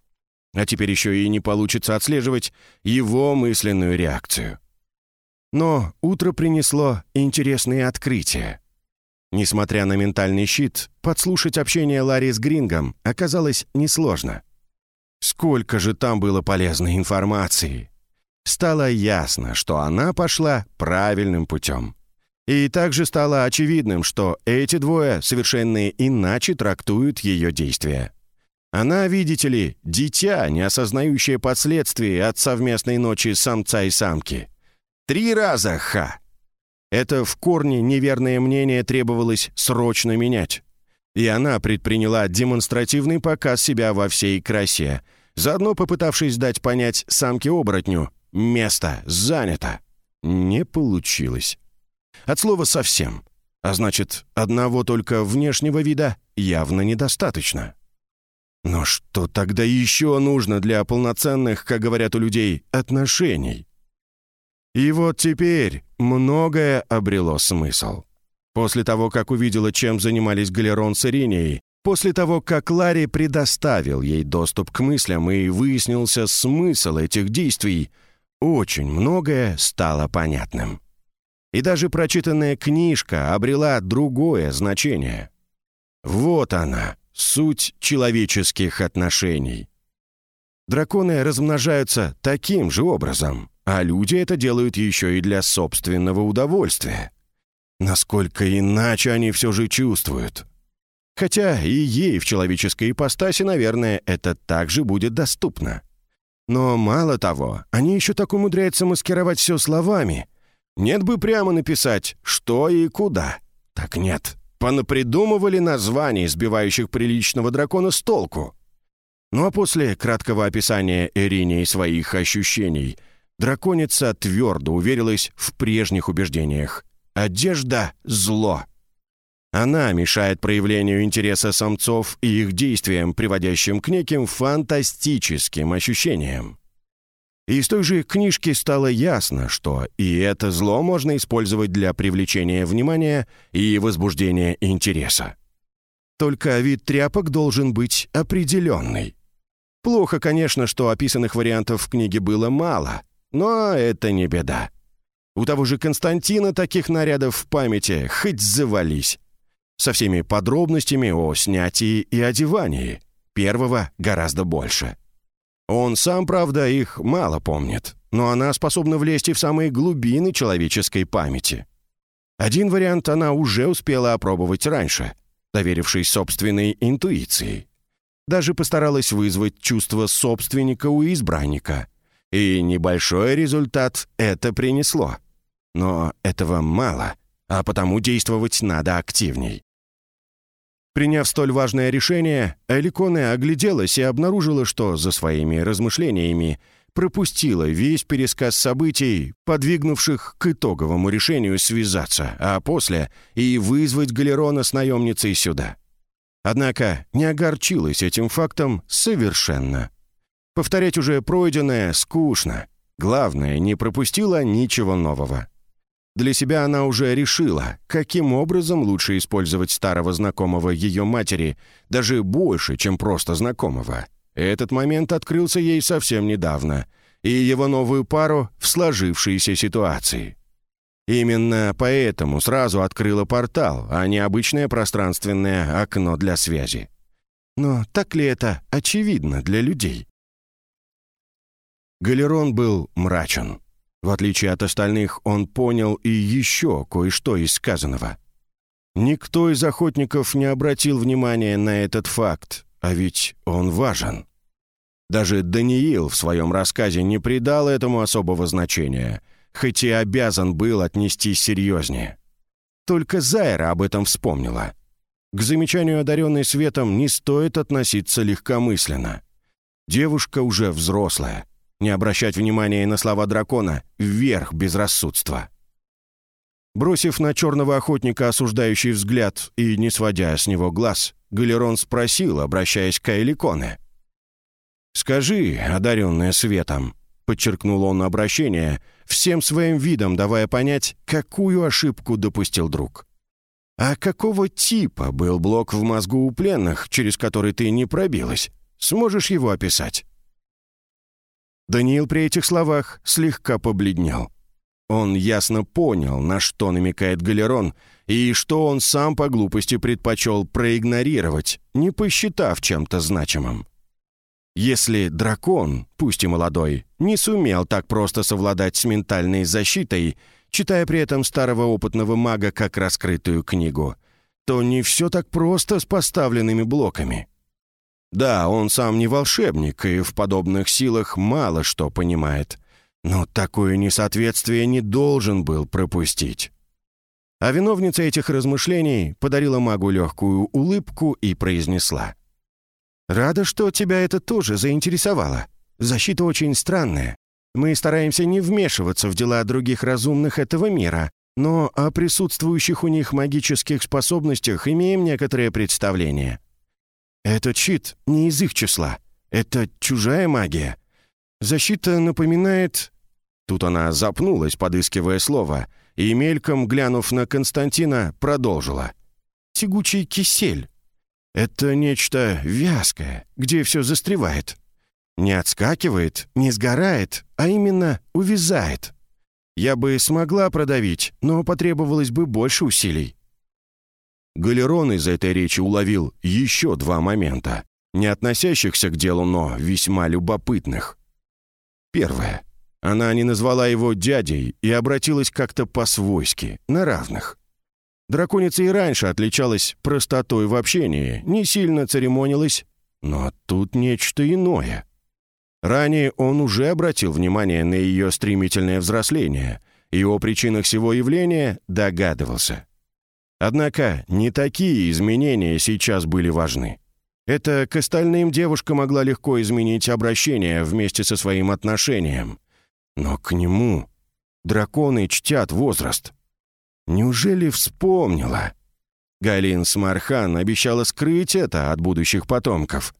А теперь еще и не получится отслеживать его мысленную реакцию. Но утро принесло интересные открытия. Несмотря на ментальный щит, подслушать общение Ларри с Грингом оказалось несложно. Сколько же там было полезной информации! Стало ясно, что она пошла правильным путем. И также стало очевидным, что эти двое совершенно иначе трактуют ее действия. Она, видите ли, дитя, не осознающее последствий от совместной ночи самца и самки. Три раза ха! Это в корне неверное мнение требовалось срочно менять. И она предприняла демонстративный показ себя во всей красе, заодно попытавшись дать понять самке-оборотню «место занято». Не получилось. От слова «совсем». А значит, одного только внешнего вида явно недостаточно. Но что тогда еще нужно для полноценных, как говорят у людей, отношений? И вот теперь многое обрело смысл. После того, как увидела, чем занимались Галерон с Иринией, после того, как Ларри предоставил ей доступ к мыслям и выяснился смысл этих действий, очень многое стало понятным. И даже прочитанная книжка обрела другое значение. Вот она, суть человеческих отношений. Драконы размножаются таким же образом, а люди это делают еще и для собственного удовольствия. Насколько иначе они все же чувствуют. Хотя и ей в человеческой ипостаси, наверное, это также будет доступно. Но мало того, они еще так умудряются маскировать все словами. Нет бы прямо написать «что» и «куда». Так нет, понапридумывали названий, сбивающих приличного дракона с толку. Ну а после краткого описания Эрине своих ощущений, драконица твердо уверилась в прежних убеждениях. Одежда — зло. Она мешает проявлению интереса самцов и их действиям, приводящим к неким фантастическим ощущениям. Из той же книжки стало ясно, что и это зло можно использовать для привлечения внимания и возбуждения интереса. Только вид тряпок должен быть определенный. Плохо, конечно, что описанных вариантов в книге было мало, но это не беда. У того же Константина таких нарядов в памяти хоть завались. Со всеми подробностями о снятии и одевании. Первого гораздо больше. Он сам, правда, их мало помнит. но она способна влезть и в самые глубины человеческой памяти. Один вариант она уже успела опробовать раньше, доверившись собственной интуиции. Даже постаралась вызвать чувство собственника у избранника. И небольшой результат это принесло. Но этого мало, а потому действовать надо активней. Приняв столь важное решение, Эликоне огляделась и обнаружила, что за своими размышлениями пропустила весь пересказ событий, подвигнувших к итоговому решению связаться, а после и вызвать Галерона с наемницей сюда. Однако не огорчилась этим фактом совершенно. Повторять уже пройденное скучно. Главное, не пропустила ничего нового. Для себя она уже решила, каким образом лучше использовать старого знакомого ее матери, даже больше, чем просто знакомого. Этот момент открылся ей совсем недавно, и его новую пару в сложившейся ситуации. Именно поэтому сразу открыла портал, а не обычное пространственное окно для связи. Но так ли это очевидно для людей? Галерон был мрачен. В отличие от остальных, он понял и еще кое-что из сказанного. Никто из охотников не обратил внимания на этот факт, а ведь он важен. Даже Даниил в своем рассказе не придал этому особого значения, хоть и обязан был отнестись серьезнее. Только Зайра об этом вспомнила. К замечанию, одаренной светом, не стоит относиться легкомысленно. Девушка уже взрослая, не обращать внимания на слова дракона — вверх безрассудства. Бросив на черного охотника осуждающий взгляд и не сводя с него глаз, Галерон спросил, обращаясь к Эликоне. «Скажи, одаренная светом», — подчеркнул он обращение, всем своим видом давая понять, какую ошибку допустил друг. «А какого типа был блок в мозгу у пленных, через который ты не пробилась? Сможешь его описать?» Даниил при этих словах слегка побледнел. Он ясно понял, на что намекает Галерон, и что он сам по глупости предпочел проигнорировать, не посчитав чем-то значимым. Если дракон, пусть и молодой, не сумел так просто совладать с ментальной защитой, читая при этом старого опытного мага как раскрытую книгу, то не все так просто с поставленными блоками. Да, он сам не волшебник и в подобных силах мало что понимает. Но такое несоответствие не должен был пропустить. А виновница этих размышлений подарила магу легкую улыбку и произнесла. «Рада, что тебя это тоже заинтересовало. Защита очень странная. Мы стараемся не вмешиваться в дела других разумных этого мира, но о присутствующих у них магических способностях имеем некоторое представление. Этот щит не из их числа. Это чужая магия. Защита напоминает...» Тут она запнулась, подыскивая слово, и, мельком глянув на Константина, продолжила. «Тягучий кисель. Это нечто вязкое, где все застревает. Не отскакивает, не сгорает, а именно увязает. Я бы смогла продавить, но потребовалось бы больше усилий. Галерон из этой речи уловил еще два момента, не относящихся к делу, но весьма любопытных. Первое. Она не назвала его дядей и обратилась как-то по-свойски, на равных. Драконица и раньше отличалась простотой в общении, не сильно церемонилась, но тут нечто иное. Ранее он уже обратил внимание на ее стремительное взросление и о причинах всего явления догадывался. Однако не такие изменения сейчас были важны. Это к остальным девушка могла легко изменить обращение вместе со своим отношением. Но к нему драконы чтят возраст. Неужели вспомнила? Галин Смархан обещала скрыть это от будущих потомков.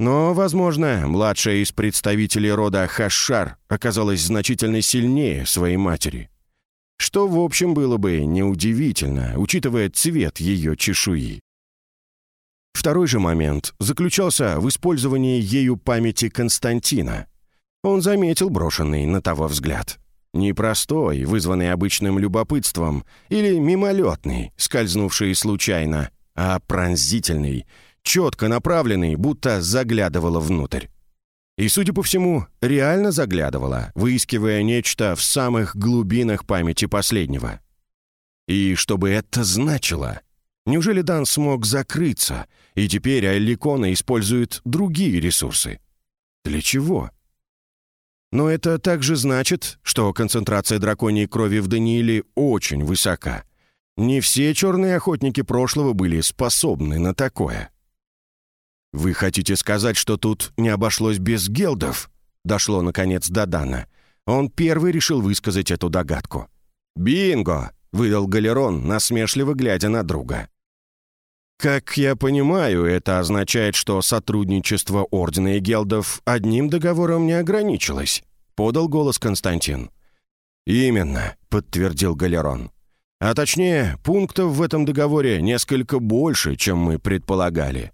Но, возможно, младшая из представителей рода Хашар оказалась значительно сильнее своей матери что, в общем, было бы неудивительно, учитывая цвет ее чешуи. Второй же момент заключался в использовании ею памяти Константина. Он заметил брошенный на того взгляд. Непростой, вызванный обычным любопытством, или мимолетный, скользнувший случайно, а пронзительный, четко направленный, будто заглядывало внутрь. И, судя по всему, реально заглядывала, выискивая нечто в самых глубинах памяти последнего. И что бы это значило? Неужели Дан смог закрыться, и теперь Айликона использует другие ресурсы? Для чего? Но это также значит, что концентрация драконьей крови в Данииле очень высока. Не все черные охотники прошлого были способны на такое. «Вы хотите сказать, что тут не обошлось без гелдов?» Дошло, наконец, до Дана. Он первый решил высказать эту догадку. «Бинго!» — выдал Галерон, насмешливо глядя на друга. «Как я понимаю, это означает, что сотрудничество Ордена и Гелдов одним договором не ограничилось», — подал голос Константин. «Именно», — подтвердил Галерон. «А точнее, пунктов в этом договоре несколько больше, чем мы предполагали.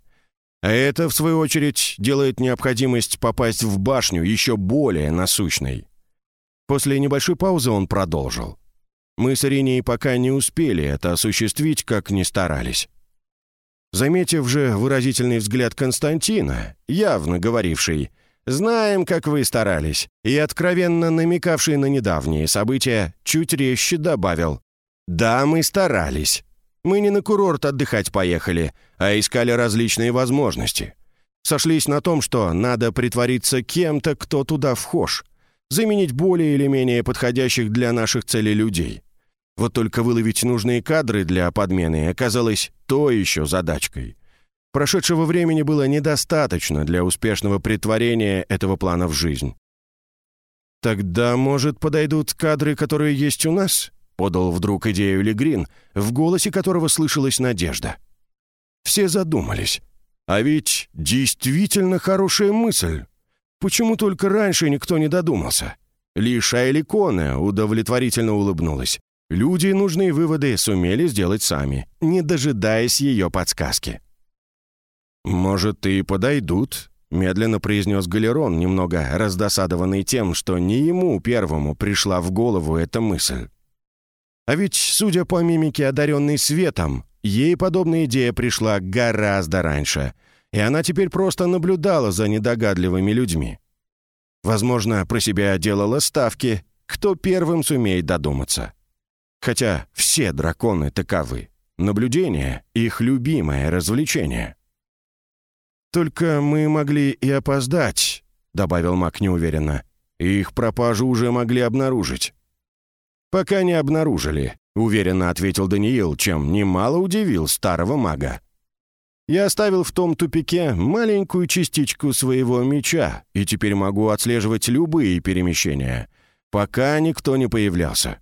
А это, в свою очередь, делает необходимость попасть в башню еще более насущной. После небольшой паузы он продолжил. Мы с Ириней пока не успели это осуществить, как ни старались. Заметив же выразительный взгляд Константина, явно говоривший «Знаем, как вы старались», и откровенно намекавший на недавние события, чуть резче добавил «Да, мы старались». Мы не на курорт отдыхать поехали, а искали различные возможности. Сошлись на том, что надо притвориться кем-то, кто туда вхож, заменить более или менее подходящих для наших целей людей. Вот только выловить нужные кадры для подмены оказалось то еще задачкой. Прошедшего времени было недостаточно для успешного притворения этого плана в жизнь. «Тогда, может, подойдут кадры, которые есть у нас?» Подал вдруг идею Легрин, в голосе которого слышалась надежда. Все задумались. А ведь действительно хорошая мысль. Почему только раньше никто не додумался? Лишь Айликона удовлетворительно улыбнулась. Люди нужные выводы сумели сделать сами, не дожидаясь ее подсказки. «Может, и подойдут», — медленно произнес Галерон, немного раздосадованный тем, что не ему первому пришла в голову эта мысль. А ведь, судя по мимике, одаренной светом, ей подобная идея пришла гораздо раньше, и она теперь просто наблюдала за недогадливыми людьми. Возможно, про себя делала ставки, кто первым сумеет додуматься. Хотя все драконы таковы. Наблюдение — их любимое развлечение. «Только мы могли и опоздать», — добавил Мак неуверенно. «Их пропажу уже могли обнаружить». «Пока не обнаружили», — уверенно ответил Даниил, чем немало удивил старого мага. «Я оставил в том тупике маленькую частичку своего меча и теперь могу отслеживать любые перемещения, пока никто не появлялся».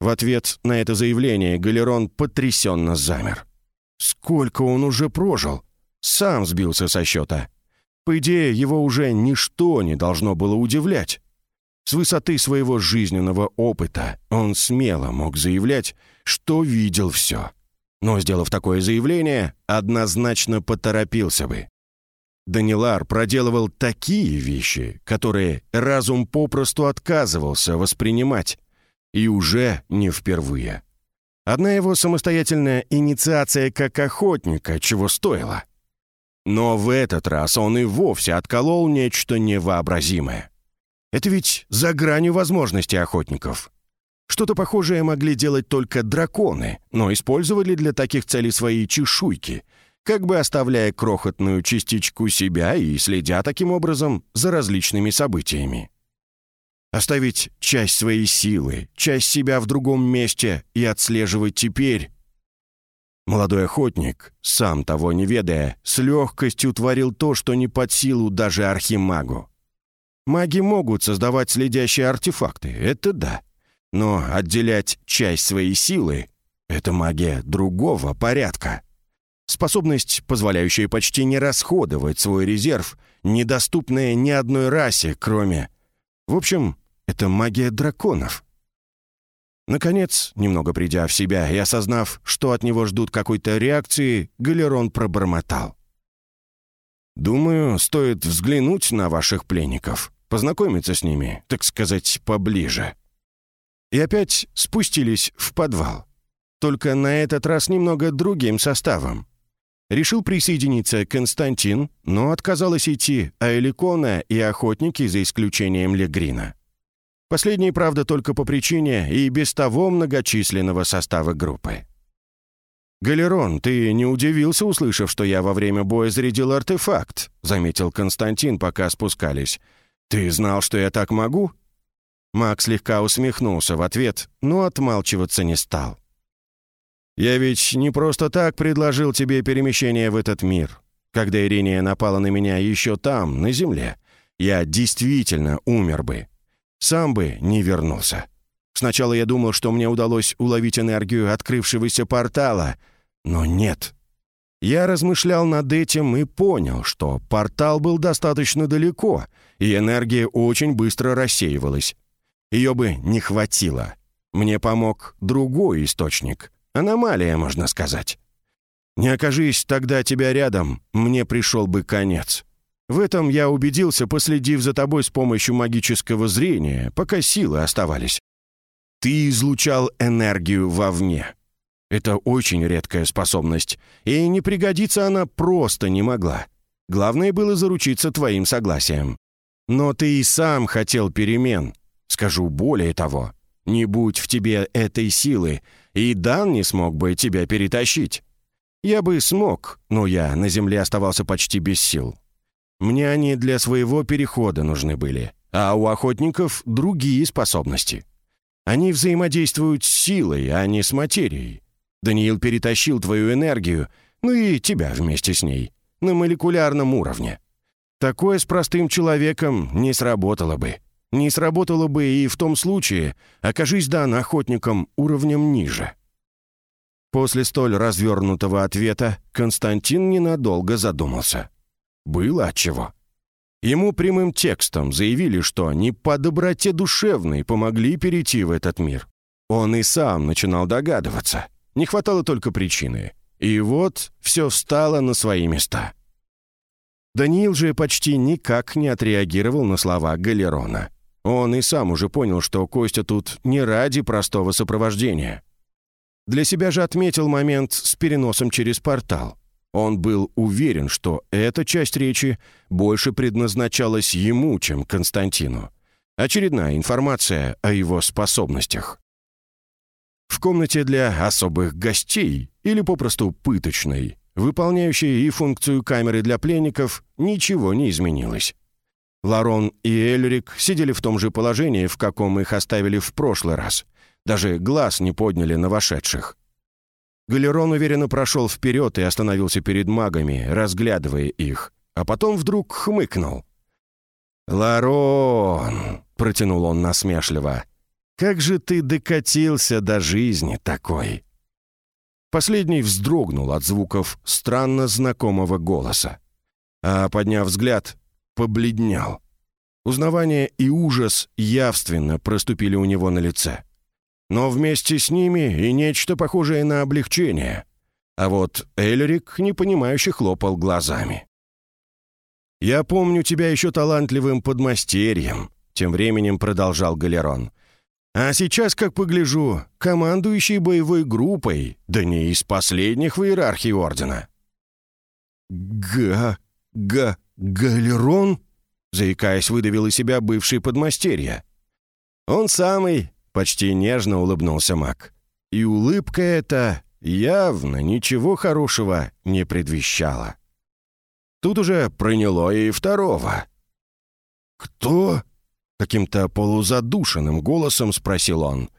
В ответ на это заявление Галерон потрясенно замер. Сколько он уже прожил? Сам сбился со счета. По идее, его уже ничто не должно было удивлять. С высоты своего жизненного опыта он смело мог заявлять, что видел все. Но, сделав такое заявление, однозначно поторопился бы. Данилар проделывал такие вещи, которые разум попросту отказывался воспринимать. И уже не впервые. Одна его самостоятельная инициация как охотника чего стоила. Но в этот раз он и вовсе отколол нечто невообразимое. Это ведь за гранью возможностей охотников. Что-то похожее могли делать только драконы, но использовали для таких целей свои чешуйки, как бы оставляя крохотную частичку себя и следя таким образом за различными событиями. Оставить часть своей силы, часть себя в другом месте и отслеживать теперь. Молодой охотник, сам того не ведая, с легкостью творил то, что не под силу даже архимагу. Маги могут создавать следящие артефакты, это да. Но отделять часть своей силы — это магия другого порядка. Способность, позволяющая почти не расходовать свой резерв, недоступная ни одной расе, кроме... В общем, это магия драконов. Наконец, немного придя в себя и осознав, что от него ждут какой-то реакции, Галерон пробормотал. «Думаю, стоит взглянуть на ваших пленников познакомиться с ними, так сказать, поближе. И опять спустились в подвал. Только на этот раз немного другим составом. Решил присоединиться Константин, но отказалась идти Аэликона и охотники, за исключением Легрина. Последний, правда, только по причине и без того многочисленного состава группы. «Галерон, ты не удивился, услышав, что я во время боя зарядил артефакт?» — заметил Константин, пока спускались. «Ты знал, что я так могу?» Маг слегка усмехнулся в ответ, но отмалчиваться не стал. «Я ведь не просто так предложил тебе перемещение в этот мир. Когда Ириния напала на меня еще там, на земле, я действительно умер бы. Сам бы не вернулся. Сначала я думал, что мне удалось уловить энергию открывшегося портала, но нет. Я размышлял над этим и понял, что портал был достаточно далеко, и энергия очень быстро рассеивалась. Ее бы не хватило. Мне помог другой источник. Аномалия, можно сказать. Не окажись тогда тебя рядом, мне пришел бы конец. В этом я убедился, последив за тобой с помощью магического зрения, пока силы оставались. Ты излучал энергию вовне. Это очень редкая способность, и не пригодиться она просто не могла. Главное было заручиться твоим согласием. Но ты и сам хотел перемен. Скажу более того, не будь в тебе этой силы, и Дан не смог бы тебя перетащить. Я бы смог, но я на земле оставался почти без сил. Мне они для своего перехода нужны были, а у охотников другие способности. Они взаимодействуют с силой, а не с материей. Даниил перетащил твою энергию, ну и тебя вместе с ней, на молекулярном уровне. Такое с простым человеком не сработало бы. Не сработало бы и в том случае, окажись Дан охотником уровнем ниже. После столь развернутого ответа Константин ненадолго задумался. Было отчего. Ему прямым текстом заявили, что не по доброте душевной помогли перейти в этот мир. Он и сам начинал догадываться. Не хватало только причины. И вот все встало на свои места. Даниил же почти никак не отреагировал на слова Галерона. Он и сам уже понял, что Костя тут не ради простого сопровождения. Для себя же отметил момент с переносом через портал. Он был уверен, что эта часть речи больше предназначалась ему, чем Константину. Очередная информация о его способностях. В комнате для особых гостей или попросту пыточной, выполняющей и функцию камеры для пленников, ничего не изменилось. Ларон и Эльрик сидели в том же положении, в каком их оставили в прошлый раз. Даже глаз не подняли на вошедших. Галерон уверенно прошел вперед и остановился перед магами, разглядывая их, а потом вдруг хмыкнул. «Ларон!» — протянул он насмешливо. «Как же ты докатился до жизни такой!» Последний вздрогнул от звуков странно знакомого голоса, а, подняв взгляд, побледнел. Узнавание и ужас явственно проступили у него на лице но вместе с ними и нечто похожее на облегчение. А вот Эльрик непонимающе хлопал глазами. «Я помню тебя еще талантливым подмастерьем», — тем временем продолжал Галерон. «А сейчас, как погляжу, командующий боевой группой, да не из последних в иерархии Ордена». «Га... га... Галерон?» — заикаясь, выдавил из себя бывший подмастерье. «Он самый, Почти нежно улыбнулся маг. И улыбка эта явно ничего хорошего не предвещала. Тут уже проняло и второго. «Кто?» — каким-то полузадушенным голосом спросил он.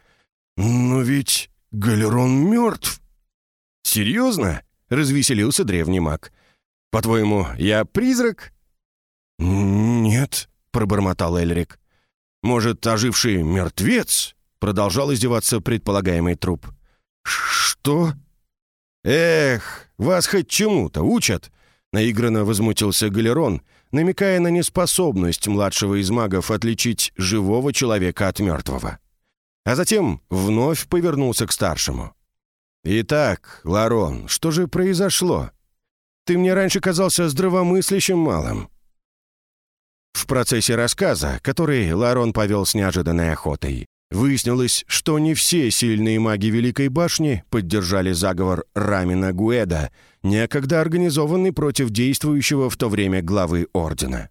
«Но ведь Галерон мертв». «Серьезно?» — развеселился древний маг. «По-твоему, я призрак?» «Нет», — пробормотал Эльрик. «Может, оживший мертвец?» Продолжал издеваться предполагаемый труп. «Что?» «Эх, вас хоть чему-то учат?» Наигранно возмутился Галерон, намекая на неспособность младшего из магов отличить живого человека от мертвого. А затем вновь повернулся к старшему. «Итак, Ларон, что же произошло? Ты мне раньше казался здравомыслящим малым». В процессе рассказа, который Ларон повел с неожиданной охотой, Выяснилось, что не все сильные маги Великой Башни поддержали заговор Рамина Гуэда, некогда организованный против действующего в то время главы Ордена.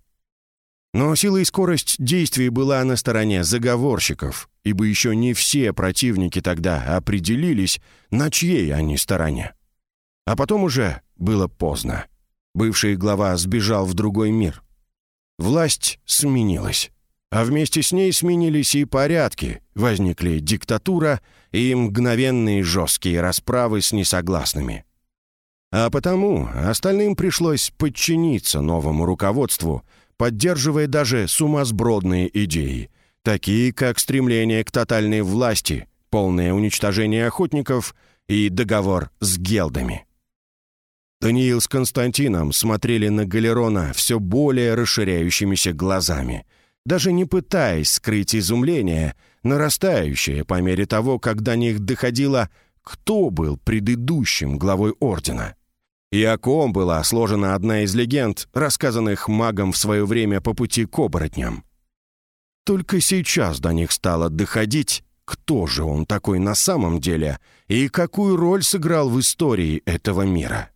Но сила и скорость действий была на стороне заговорщиков, ибо еще не все противники тогда определились, на чьей они стороне. А потом уже было поздно. Бывший глава сбежал в другой мир. Власть сменилась. А вместе с ней сменились и порядки, возникли диктатура и мгновенные жесткие расправы с несогласными. А потому остальным пришлось подчиниться новому руководству, поддерживая даже сумасбродные идеи, такие как стремление к тотальной власти, полное уничтожение охотников и договор с гелдами. Даниил с Константином смотрели на Галерона все более расширяющимися глазами — даже не пытаясь скрыть изумление, нарастающее по мере того, как до них доходило, кто был предыдущим главой Ордена. И о ком была сложена одна из легенд, рассказанных магом в свое время по пути к оборотням. Только сейчас до них стало доходить, кто же он такой на самом деле и какую роль сыграл в истории этого мира.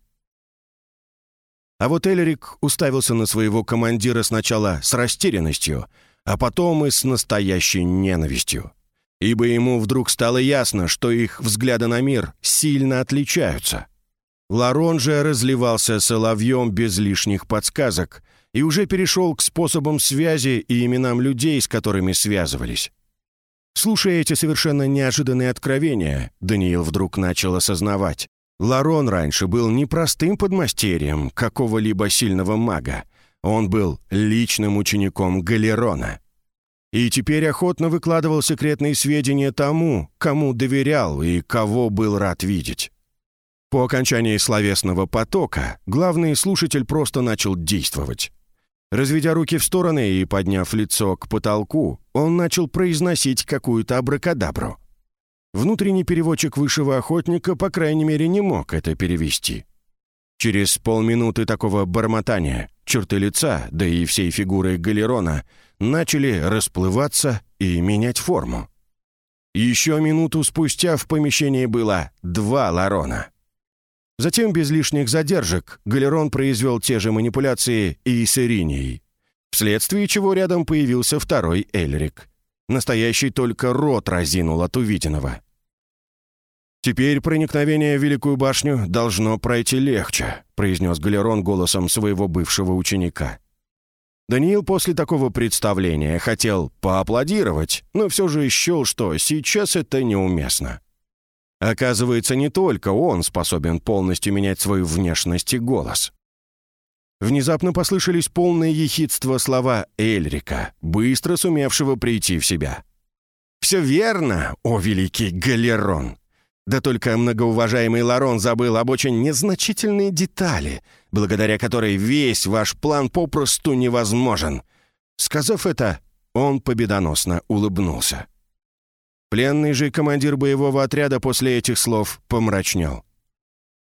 А вот Эльрик уставился на своего командира сначала с растерянностью, а потом и с настоящей ненавистью. Ибо ему вдруг стало ясно, что их взгляды на мир сильно отличаются. Ларон же разливался соловьем без лишних подсказок и уже перешел к способам связи и именам людей, с которыми связывались. Слушая эти совершенно неожиданные откровения, Даниил вдруг начал осознавать, Ларон раньше был не простым подмастерьем какого-либо сильного мага. Он был личным учеником Галерона. И теперь охотно выкладывал секретные сведения тому, кому доверял и кого был рад видеть. По окончании словесного потока главный слушатель просто начал действовать. Разведя руки в стороны и подняв лицо к потолку, он начал произносить какую-то абракадабру. Внутренний переводчик высшего охотника, по крайней мере, не мог это перевести. Через полминуты такого бормотания черты лица, да и всей фигуры Галерона, начали расплываться и менять форму. Еще минуту спустя в помещении было два Ларона. Затем, без лишних задержек, Галерон произвел те же манипуляции и с Иринией, вследствие чего рядом появился второй Эльрик. Настоящий только рот разинул от увиденного. «Теперь проникновение в Великую башню должно пройти легче», произнес Галерон голосом своего бывшего ученика. Даниил после такого представления хотел поаплодировать, но все же счел, что сейчас это неуместно. Оказывается, не только он способен полностью менять свою внешность и голос. Внезапно послышались полные ехидства слова Эльрика, быстро сумевшего прийти в себя. «Все верно, о великий Галерон!» Да только многоуважаемый Ларон забыл об очень незначительной детали, благодаря которой весь ваш план попросту невозможен. Сказав это, он победоносно улыбнулся. Пленный же командир боевого отряда после этих слов помрачнел.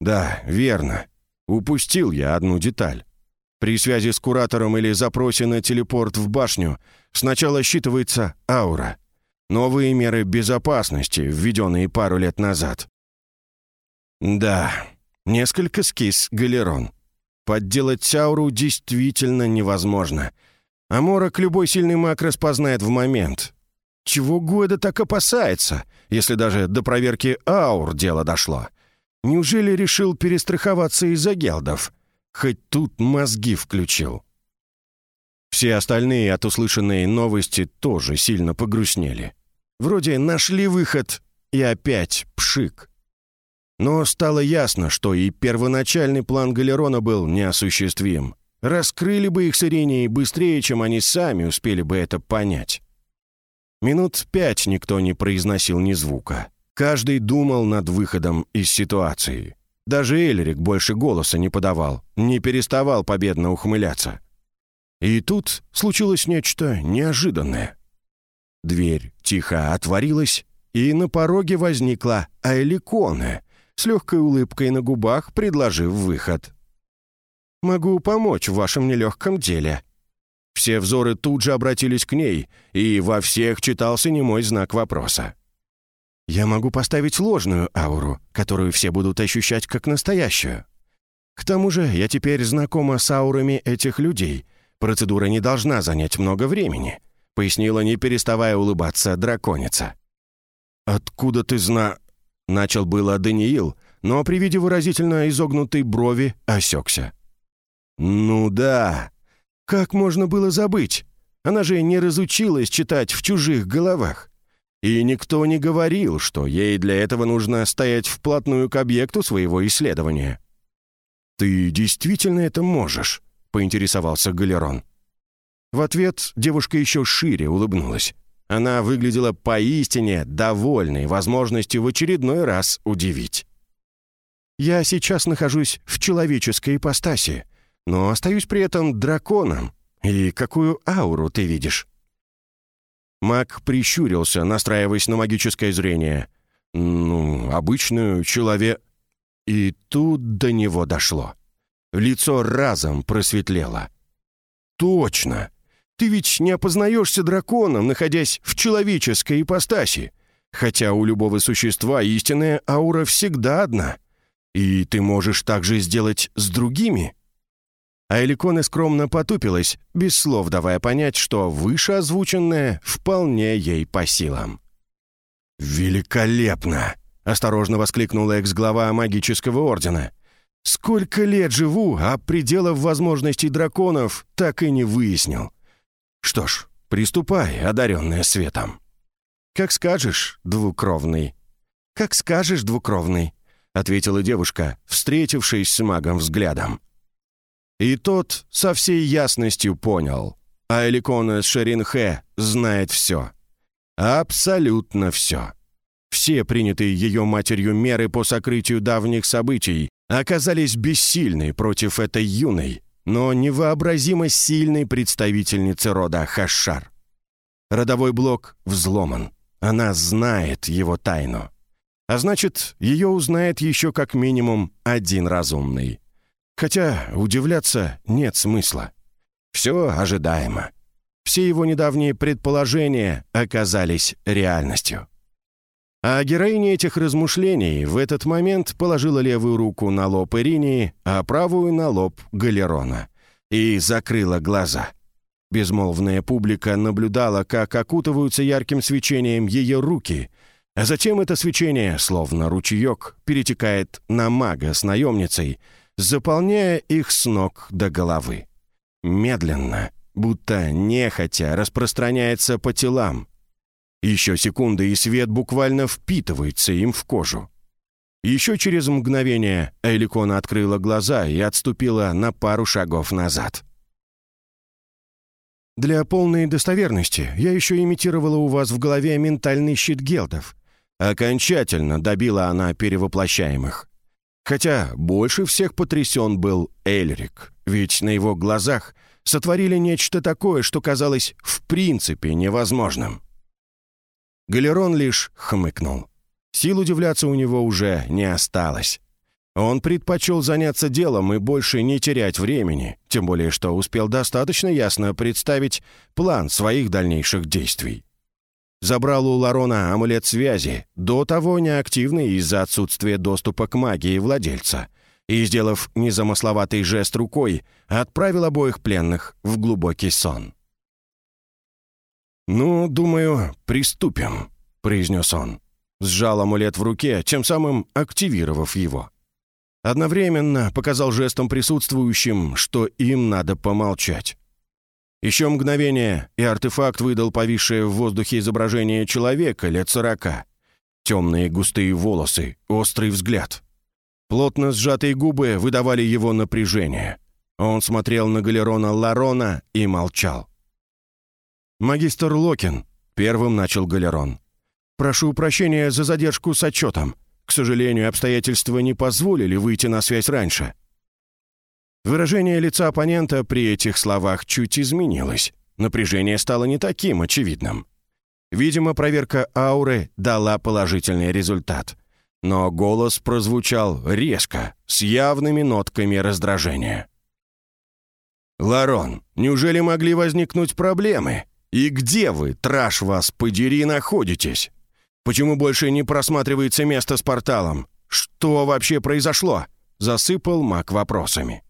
«Да, верно. Упустил я одну деталь. При связи с куратором или запросе на телепорт в башню сначала считывается аура. Новые меры безопасности, введенные пару лет назад. Да, несколько скис галерон. Подделать ауру действительно невозможно. А морок любой сильный маг распознает в момент. Чего Гуэда так опасается, если даже до проверки аур дело дошло? Неужели решил перестраховаться из-за гелдов? Хоть тут мозги включил. Все остальные от услышанной новости тоже сильно погрустнели. Вроде нашли выход, и опять пшик. Но стало ясно, что и первоначальный план Галерона был неосуществим. Раскрыли бы их с Ириней быстрее, чем они сами успели бы это понять. Минут пять никто не произносил ни звука. Каждый думал над выходом из ситуации. Даже Эльрик больше голоса не подавал, не переставал победно ухмыляться. И тут случилось нечто неожиданное. Дверь тихо отворилась, и на пороге возникла Айликоне, с легкой улыбкой на губах, предложив выход. «Могу помочь в вашем нелегком деле». Все взоры тут же обратились к ней, и во всех читался немой знак вопроса. «Я могу поставить ложную ауру, которую все будут ощущать как настоящую. К тому же я теперь знакома с аурами этих людей. Процедура не должна занять много времени», — пояснила, не переставая улыбаться драконица. «Откуда ты зна...» — начал было Даниил, но при виде выразительно изогнутой брови осекся. «Ну да. Как можно было забыть? Она же не разучилась читать в чужих головах. И никто не говорил, что ей для этого нужно стоять вплотную к объекту своего исследования». «Ты действительно это можешь?» — поинтересовался Галерон. В ответ девушка еще шире улыбнулась. Она выглядела поистине довольной возможностью в очередной раз удивить. «Я сейчас нахожусь в человеческой ипостаси, но остаюсь при этом драконом. И какую ауру ты видишь?» Маг прищурился, настраиваясь на магическое зрение. «Ну, обычную человек...» И тут до него дошло. Лицо разом просветлело. «Точно! Ты ведь не опознаешься драконом, находясь в человеческой ипостаси, хотя у любого существа истинная аура всегда одна. И ты можешь так же сделать с другими». А Эликона скромно потупилась, без слов давая понять, что вышеозвученное вполне ей по силам. «Великолепно!» — осторожно воскликнула экс-глава магического ордена. «Сколько лет живу, а пределов возможностей драконов так и не выяснил. Что ж, приступай, одаренная светом». «Как скажешь, двукровный». «Как скажешь, двукровный», — ответила девушка, встретившись с магом взглядом. И тот со всей ясностью понял. А Эликона Шеринхе знает все. Абсолютно все. Все принятые ее матерью меры по сокрытию давних событий оказались бессильны против этой юной, но невообразимо сильной представительницы рода Хашар. Родовой блок взломан. Она знает его тайну. А значит, ее узнает еще как минимум один разумный. Хотя удивляться нет смысла. Все ожидаемо. Все его недавние предположения оказались реальностью. А героиня этих размышлений в этот момент положила левую руку на лоб Иринии, а правую на лоб Галерона. И закрыла глаза. Безмолвная публика наблюдала, как окутываются ярким свечением ее руки, а затем это свечение, словно ручеек, перетекает на мага с наемницей — заполняя их с ног до головы. Медленно, будто нехотя, распространяется по телам. Еще секунды, и свет буквально впитывается им в кожу. Еще через мгновение Эликона открыла глаза и отступила на пару шагов назад. «Для полной достоверности я еще имитировала у вас в голове ментальный щит гелдов». Окончательно добила она перевоплощаемых. Хотя больше всех потрясен был Эльрик, ведь на его глазах сотворили нечто такое, что казалось в принципе невозможным. Галерон лишь хмыкнул. Сил удивляться у него уже не осталось. Он предпочел заняться делом и больше не терять времени, тем более что успел достаточно ясно представить план своих дальнейших действий. Забрал у Ларона амулет связи, до того неактивный из-за отсутствия доступа к магии владельца, и, сделав незамысловатый жест рукой, отправил обоих пленных в глубокий сон. «Ну, думаю, приступим», — произнес он. Сжал амулет в руке, тем самым активировав его. Одновременно показал жестом присутствующим, что им надо помолчать. Еще мгновение, и артефакт выдал повисшее в воздухе изображение человека лет сорока. Темные густые волосы, острый взгляд. Плотно сжатые губы выдавали его напряжение. Он смотрел на Галерона Ларона и молчал. «Магистр Локин», — первым начал Галерон. «Прошу прощения за задержку с отчетом. К сожалению, обстоятельства не позволили выйти на связь раньше. Выражение лица оппонента при этих словах чуть изменилось. Напряжение стало не таким очевидным. Видимо, проверка ауры дала положительный результат. Но голос прозвучал резко, с явными нотками раздражения. «Ларон, неужели могли возникнуть проблемы? И где вы, траш вас, подери, находитесь? Почему больше не просматривается место с порталом? Что вообще произошло?» Засыпал маг вопросами.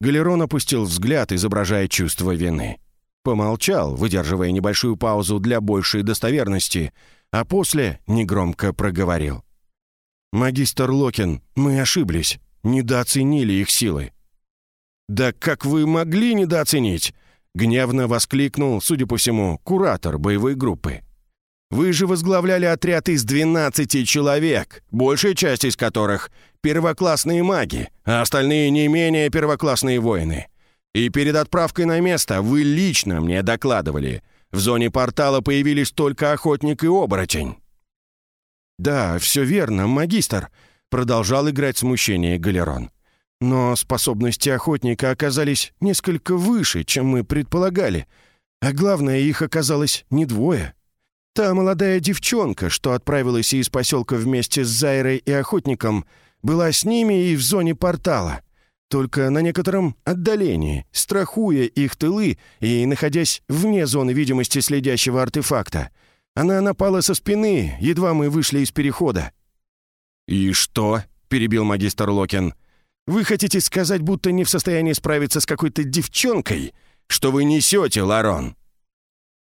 Галерон опустил взгляд, изображая чувство вины. Помолчал, выдерживая небольшую паузу для большей достоверности, а после негромко проговорил. «Магистр Локин, мы ошиблись, недооценили их силы». «Да как вы могли недооценить?» — гневно воскликнул, судя по всему, куратор боевой группы. «Вы же возглавляли отряд из 12 человек, большая часть из которых — первоклассные маги, а остальные не менее первоклассные воины. И перед отправкой на место вы лично мне докладывали. В зоне портала появились только охотник и оборотень». «Да, все верно, магистр», — продолжал играть смущение Галерон. «Но способности охотника оказались несколько выше, чем мы предполагали. А главное, их оказалось не двое. Та молодая девчонка, что отправилась из поселка вместе с Зайрой и охотником, была с ними и в зоне портала только на некотором отдалении, страхуя их тылы и находясь вне зоны видимости следящего артефакта. Она напала со спины, едва мы вышли из перехода». «И что?» — перебил магистр Локин. «Вы хотите сказать, будто не в состоянии справиться с какой-то девчонкой? Что вы несете, Ларон?»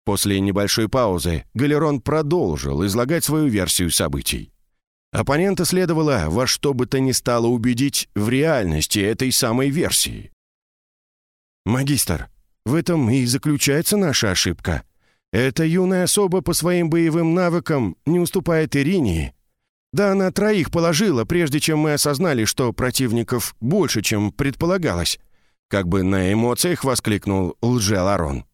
После небольшой паузы Галерон продолжил излагать свою версию событий. Оппонента следовало во что бы то ни стало убедить в реальности этой самой версии. «Магистр, в этом и заключается наша ошибка. Эта юная особа по своим боевым навыкам не уступает Ирине. Да она троих положила, прежде чем мы осознали, что противников больше, чем предполагалось», как бы на эмоциях воскликнул лже-Ларон.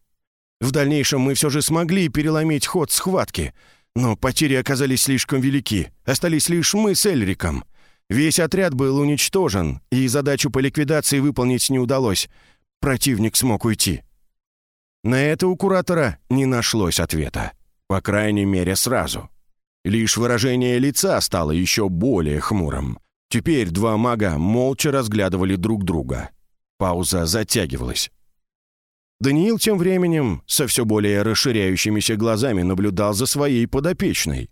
«В дальнейшем мы все же смогли переломить ход схватки, но потери оказались слишком велики. Остались лишь мы с Эльриком. Весь отряд был уничтожен, и задачу по ликвидации выполнить не удалось. Противник смог уйти. На это у куратора не нашлось ответа. По крайней мере, сразу. Лишь выражение лица стало еще более хмурым. Теперь два мага молча разглядывали друг друга. Пауза затягивалась. Даниил тем временем со все более расширяющимися глазами наблюдал за своей подопечной.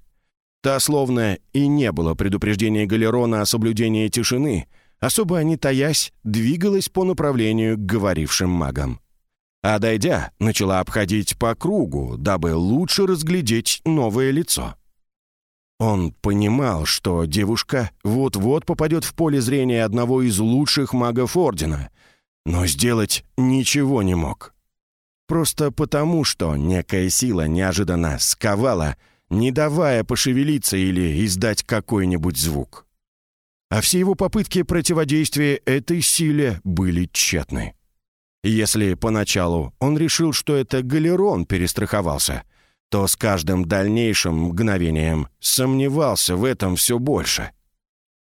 Та словно и не было предупреждения Галерона о соблюдении тишины, особо не таясь, двигалась по направлению к говорившим магам. А дойдя, начала обходить по кругу, дабы лучше разглядеть новое лицо. Он понимал, что девушка вот-вот попадет в поле зрения одного из лучших магов Ордена, но сделать ничего не мог. Просто потому, что некая сила неожиданно сковала, не давая пошевелиться или издать какой-нибудь звук. А все его попытки противодействия этой силе были тщетны. Если поначалу он решил, что это Галерон перестраховался, то с каждым дальнейшим мгновением сомневался в этом все больше.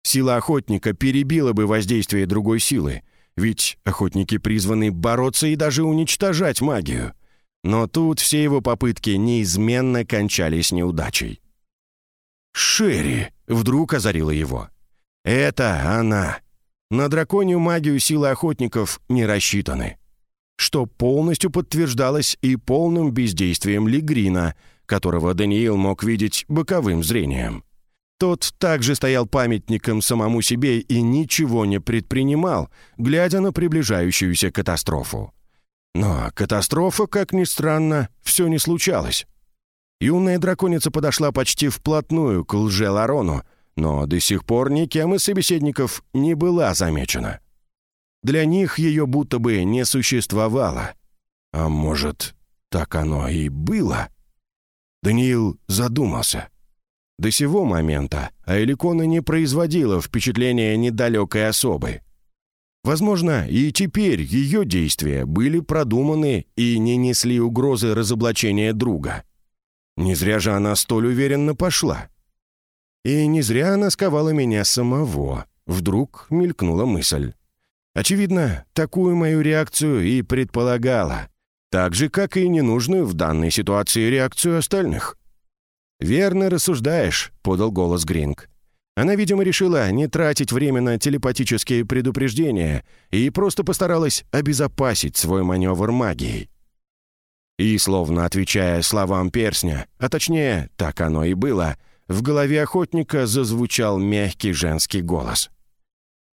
Сила охотника перебила бы воздействие другой силы, ведь охотники призваны бороться и даже уничтожать магию. Но тут все его попытки неизменно кончались неудачей. «Шерри!» — вдруг озарила его. «Это она!» На драконью магию силы охотников не рассчитаны. Что полностью подтверждалось и полным бездействием Лигрина, которого Даниил мог видеть боковым зрением. Тот также стоял памятником самому себе и ничего не предпринимал, глядя на приближающуюся катастрофу. Но катастрофа, как ни странно, все не случалось. Юная драконица подошла почти вплотную к лже-Ларону, но до сих пор никем из собеседников не была замечена. Для них ее будто бы не существовало. А может, так оно и было? Даниил задумался. До сего момента Айликона не производила впечатления недалекой особы. Возможно, и теперь ее действия были продуманы и не несли угрозы разоблачения друга. Не зря же она столь уверенно пошла. И не зря она сковала меня самого. Вдруг мелькнула мысль. Очевидно, такую мою реакцию и предполагала. Так же, как и ненужную в данной ситуации реакцию остальных. «Верно рассуждаешь», — подал голос Гринг. Она, видимо, решила не тратить время на телепатические предупреждения и просто постаралась обезопасить свой маневр магией. И, словно отвечая словам персня, а точнее, так оно и было, в голове охотника зазвучал мягкий женский голос.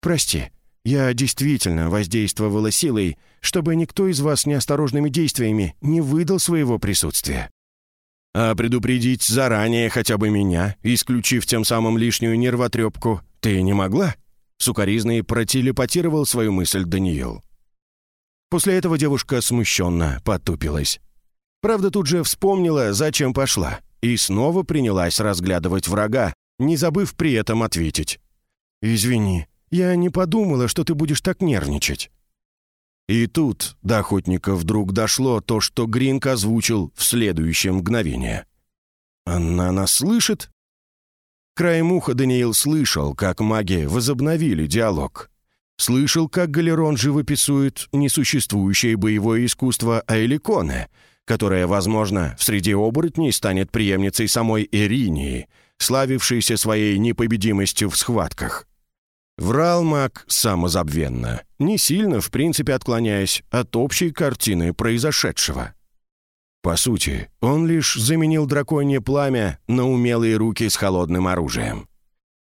«Прости, я действительно воздействовала силой, чтобы никто из вас неосторожными действиями не выдал своего присутствия. А предупредить заранее хотя бы меня, исключив тем самым лишнюю нервотрепку, ты не могла?» Сукаризный протелепатировал свою мысль Даниил. После этого девушка смущенно потупилась. Правда, тут же вспомнила, зачем пошла, и снова принялась разглядывать врага, не забыв при этом ответить. «Извини, я не подумала, что ты будешь так нервничать». И тут до охотника вдруг дошло то, что Гринк озвучил в следующее мгновение. «Она нас слышит?» Краем уха Даниил слышал, как маги возобновили диалог. Слышал, как Галерон живописует несуществующее боевое искусство Аэликоне, которое, возможно, в среде оборотней станет преемницей самой Эринии, славившейся своей непобедимостью в схватках. Врал маг самозабвенно, не сильно, в принципе, отклоняясь от общей картины произошедшего. По сути, он лишь заменил драконье пламя на умелые руки с холодным оружием.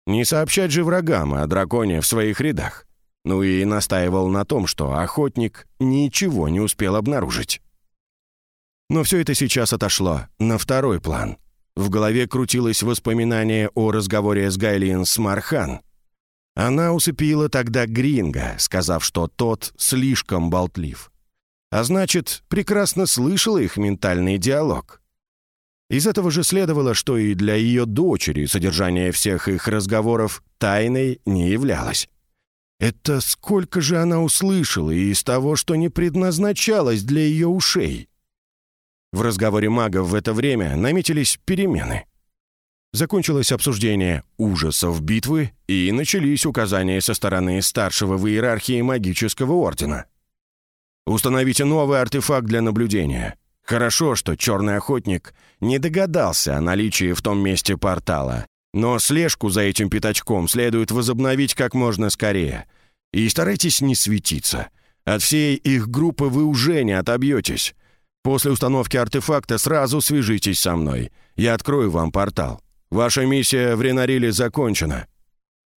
Не сообщать же врагам о драконе в своих рядах. Ну и настаивал на том, что охотник ничего не успел обнаружить. Но все это сейчас отошло на второй план. В голове крутилось воспоминание о разговоре с Гайлин с Мархан — она усыпила тогда Гринга, сказав, что тот слишком болтлив. А значит, прекрасно слышала их ментальный диалог. Из этого же следовало, что и для ее дочери содержание всех их разговоров тайной не являлось. Это сколько же она услышала из того, что не предназначалось для ее ушей? В разговоре магов в это время наметились перемены. Закончилось обсуждение ужасов битвы, и начались указания со стороны старшего в иерархии магического ордена. «Установите новый артефакт для наблюдения. Хорошо, что черный охотник не догадался о наличии в том месте портала, но слежку за этим пятачком следует возобновить как можно скорее. И старайтесь не светиться. От всей их группы вы уже не отобьетесь. После установки артефакта сразу свяжитесь со мной. Я открою вам портал». Ваша миссия в Ренариле закончена».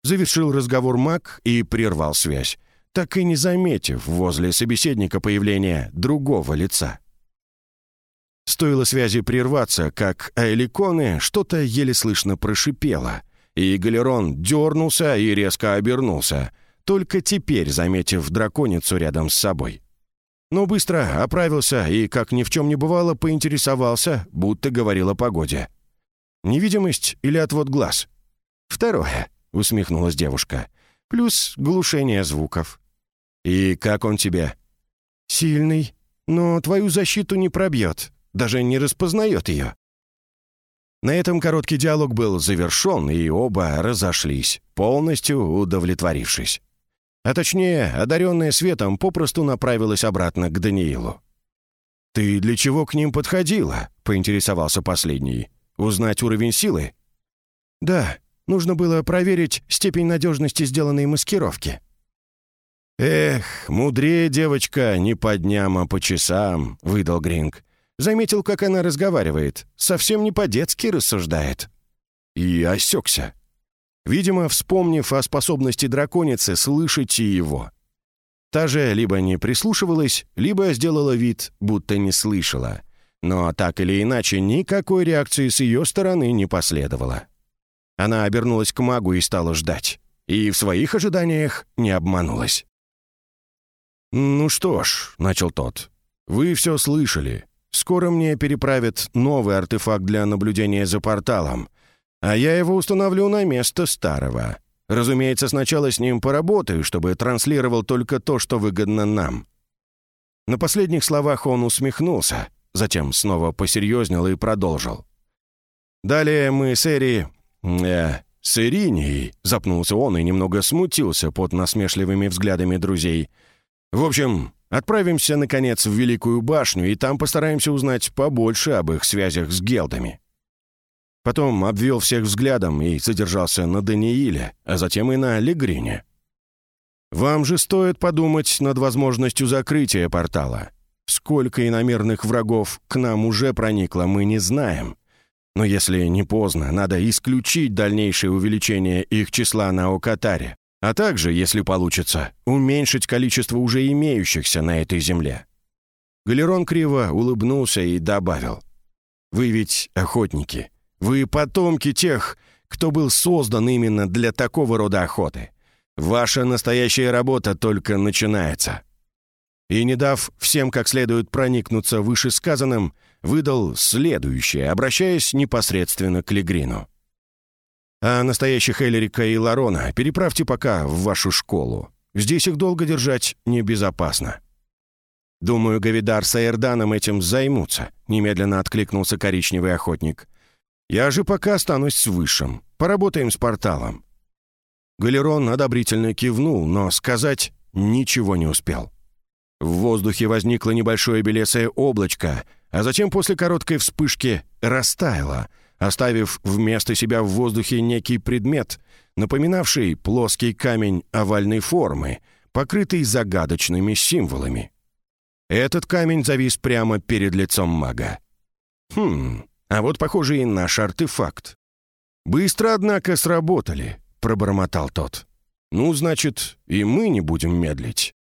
Завершил разговор маг и прервал связь, так и не заметив возле собеседника появления другого лица. Стоило связи прерваться, как Аэликоны что-то еле слышно прошипело, и Галерон дернулся и резко обернулся, только теперь заметив драконицу рядом с собой. Но быстро оправился и, как ни в чем не бывало, поинтересовался, будто говорил о погоде. Невидимость или отвод глаз?» «Второе», — усмехнулась девушка. «Плюс глушение звуков». «И как он тебе?» «Сильный, но твою защиту не пробьет, даже не распознает ее». На этом короткий диалог был завершен, и оба разошлись, полностью удовлетворившись. А точнее, одаренная светом попросту направилась обратно к Даниилу. «Ты для чего к ним подходила?» — поинтересовался последний. Узнать уровень силы? Да, нужно было проверить степень надежности сделанной маскировки. «Эх, мудрее девочка, не по дням, а по часам», — выдал Гринг. Заметил, как она разговаривает. Совсем не по-детски рассуждает. И осекся. Видимо, вспомнив о способности драконицы слышать и его. Та же либо не прислушивалась, либо сделала вид, будто не слышала — но так или иначе, никакой реакции с ее стороны не последовало. Она обернулась к магу и стала ждать. И в своих ожиданиях не обманулась. «Ну что ж», — начал тот, — «вы все слышали. Скоро мне переправят новый артефакт для наблюдения за порталом, а я его установлю на место старого. Разумеется, сначала с ним поработаю, чтобы транслировал только то, что выгодно нам». На последних словах он усмехнулся, Затем снова посерьезнел и продолжил. «Далее мы с Эри... Э, с Иринией...» Запнулся он и немного смутился под насмешливыми взглядами друзей. «В общем, отправимся, наконец, в Великую башню, и там постараемся узнать побольше об их связях с гелдами». Потом обвел всех взглядом и задержался на Данииле, а затем и на Легрине. «Вам же стоит подумать над возможностью закрытия портала. Сколько иномерных врагов к нам уже проникло, мы не знаем. Но если не поздно, надо исключить дальнейшее увеличение их числа на Окатаре, а также, если получится, уменьшить количество уже имеющихся на этой земле». Галерон криво улыбнулся и добавил. «Вы ведь охотники. Вы потомки тех, кто был создан именно для такого рода охоты. Ваша настоящая работа только начинается». И, не дав всем как следует проникнуться вышесказанным, выдал следующее, обращаясь непосредственно к Легрину. «А настоящих Элерика и Ларона переправьте пока в вашу школу. Здесь их долго держать небезопасно». «Думаю, Гавидар с Аэрданом этим займутся», — немедленно откликнулся коричневый охотник. «Я же пока останусь с Высшим. Поработаем с порталом». Галерон одобрительно кивнул, но сказать ничего не успел. В воздухе возникло небольшое белесое облачко, а затем после короткой вспышки растаяло, оставив вместо себя в воздухе некий предмет, напоминавший плоский камень овальной формы, покрытый загадочными символами. Этот камень завис прямо перед лицом мага. «Хм, а вот, похоже, и наш артефакт». «Быстро, однако, сработали», — пробормотал тот. «Ну, значит, и мы не будем медлить».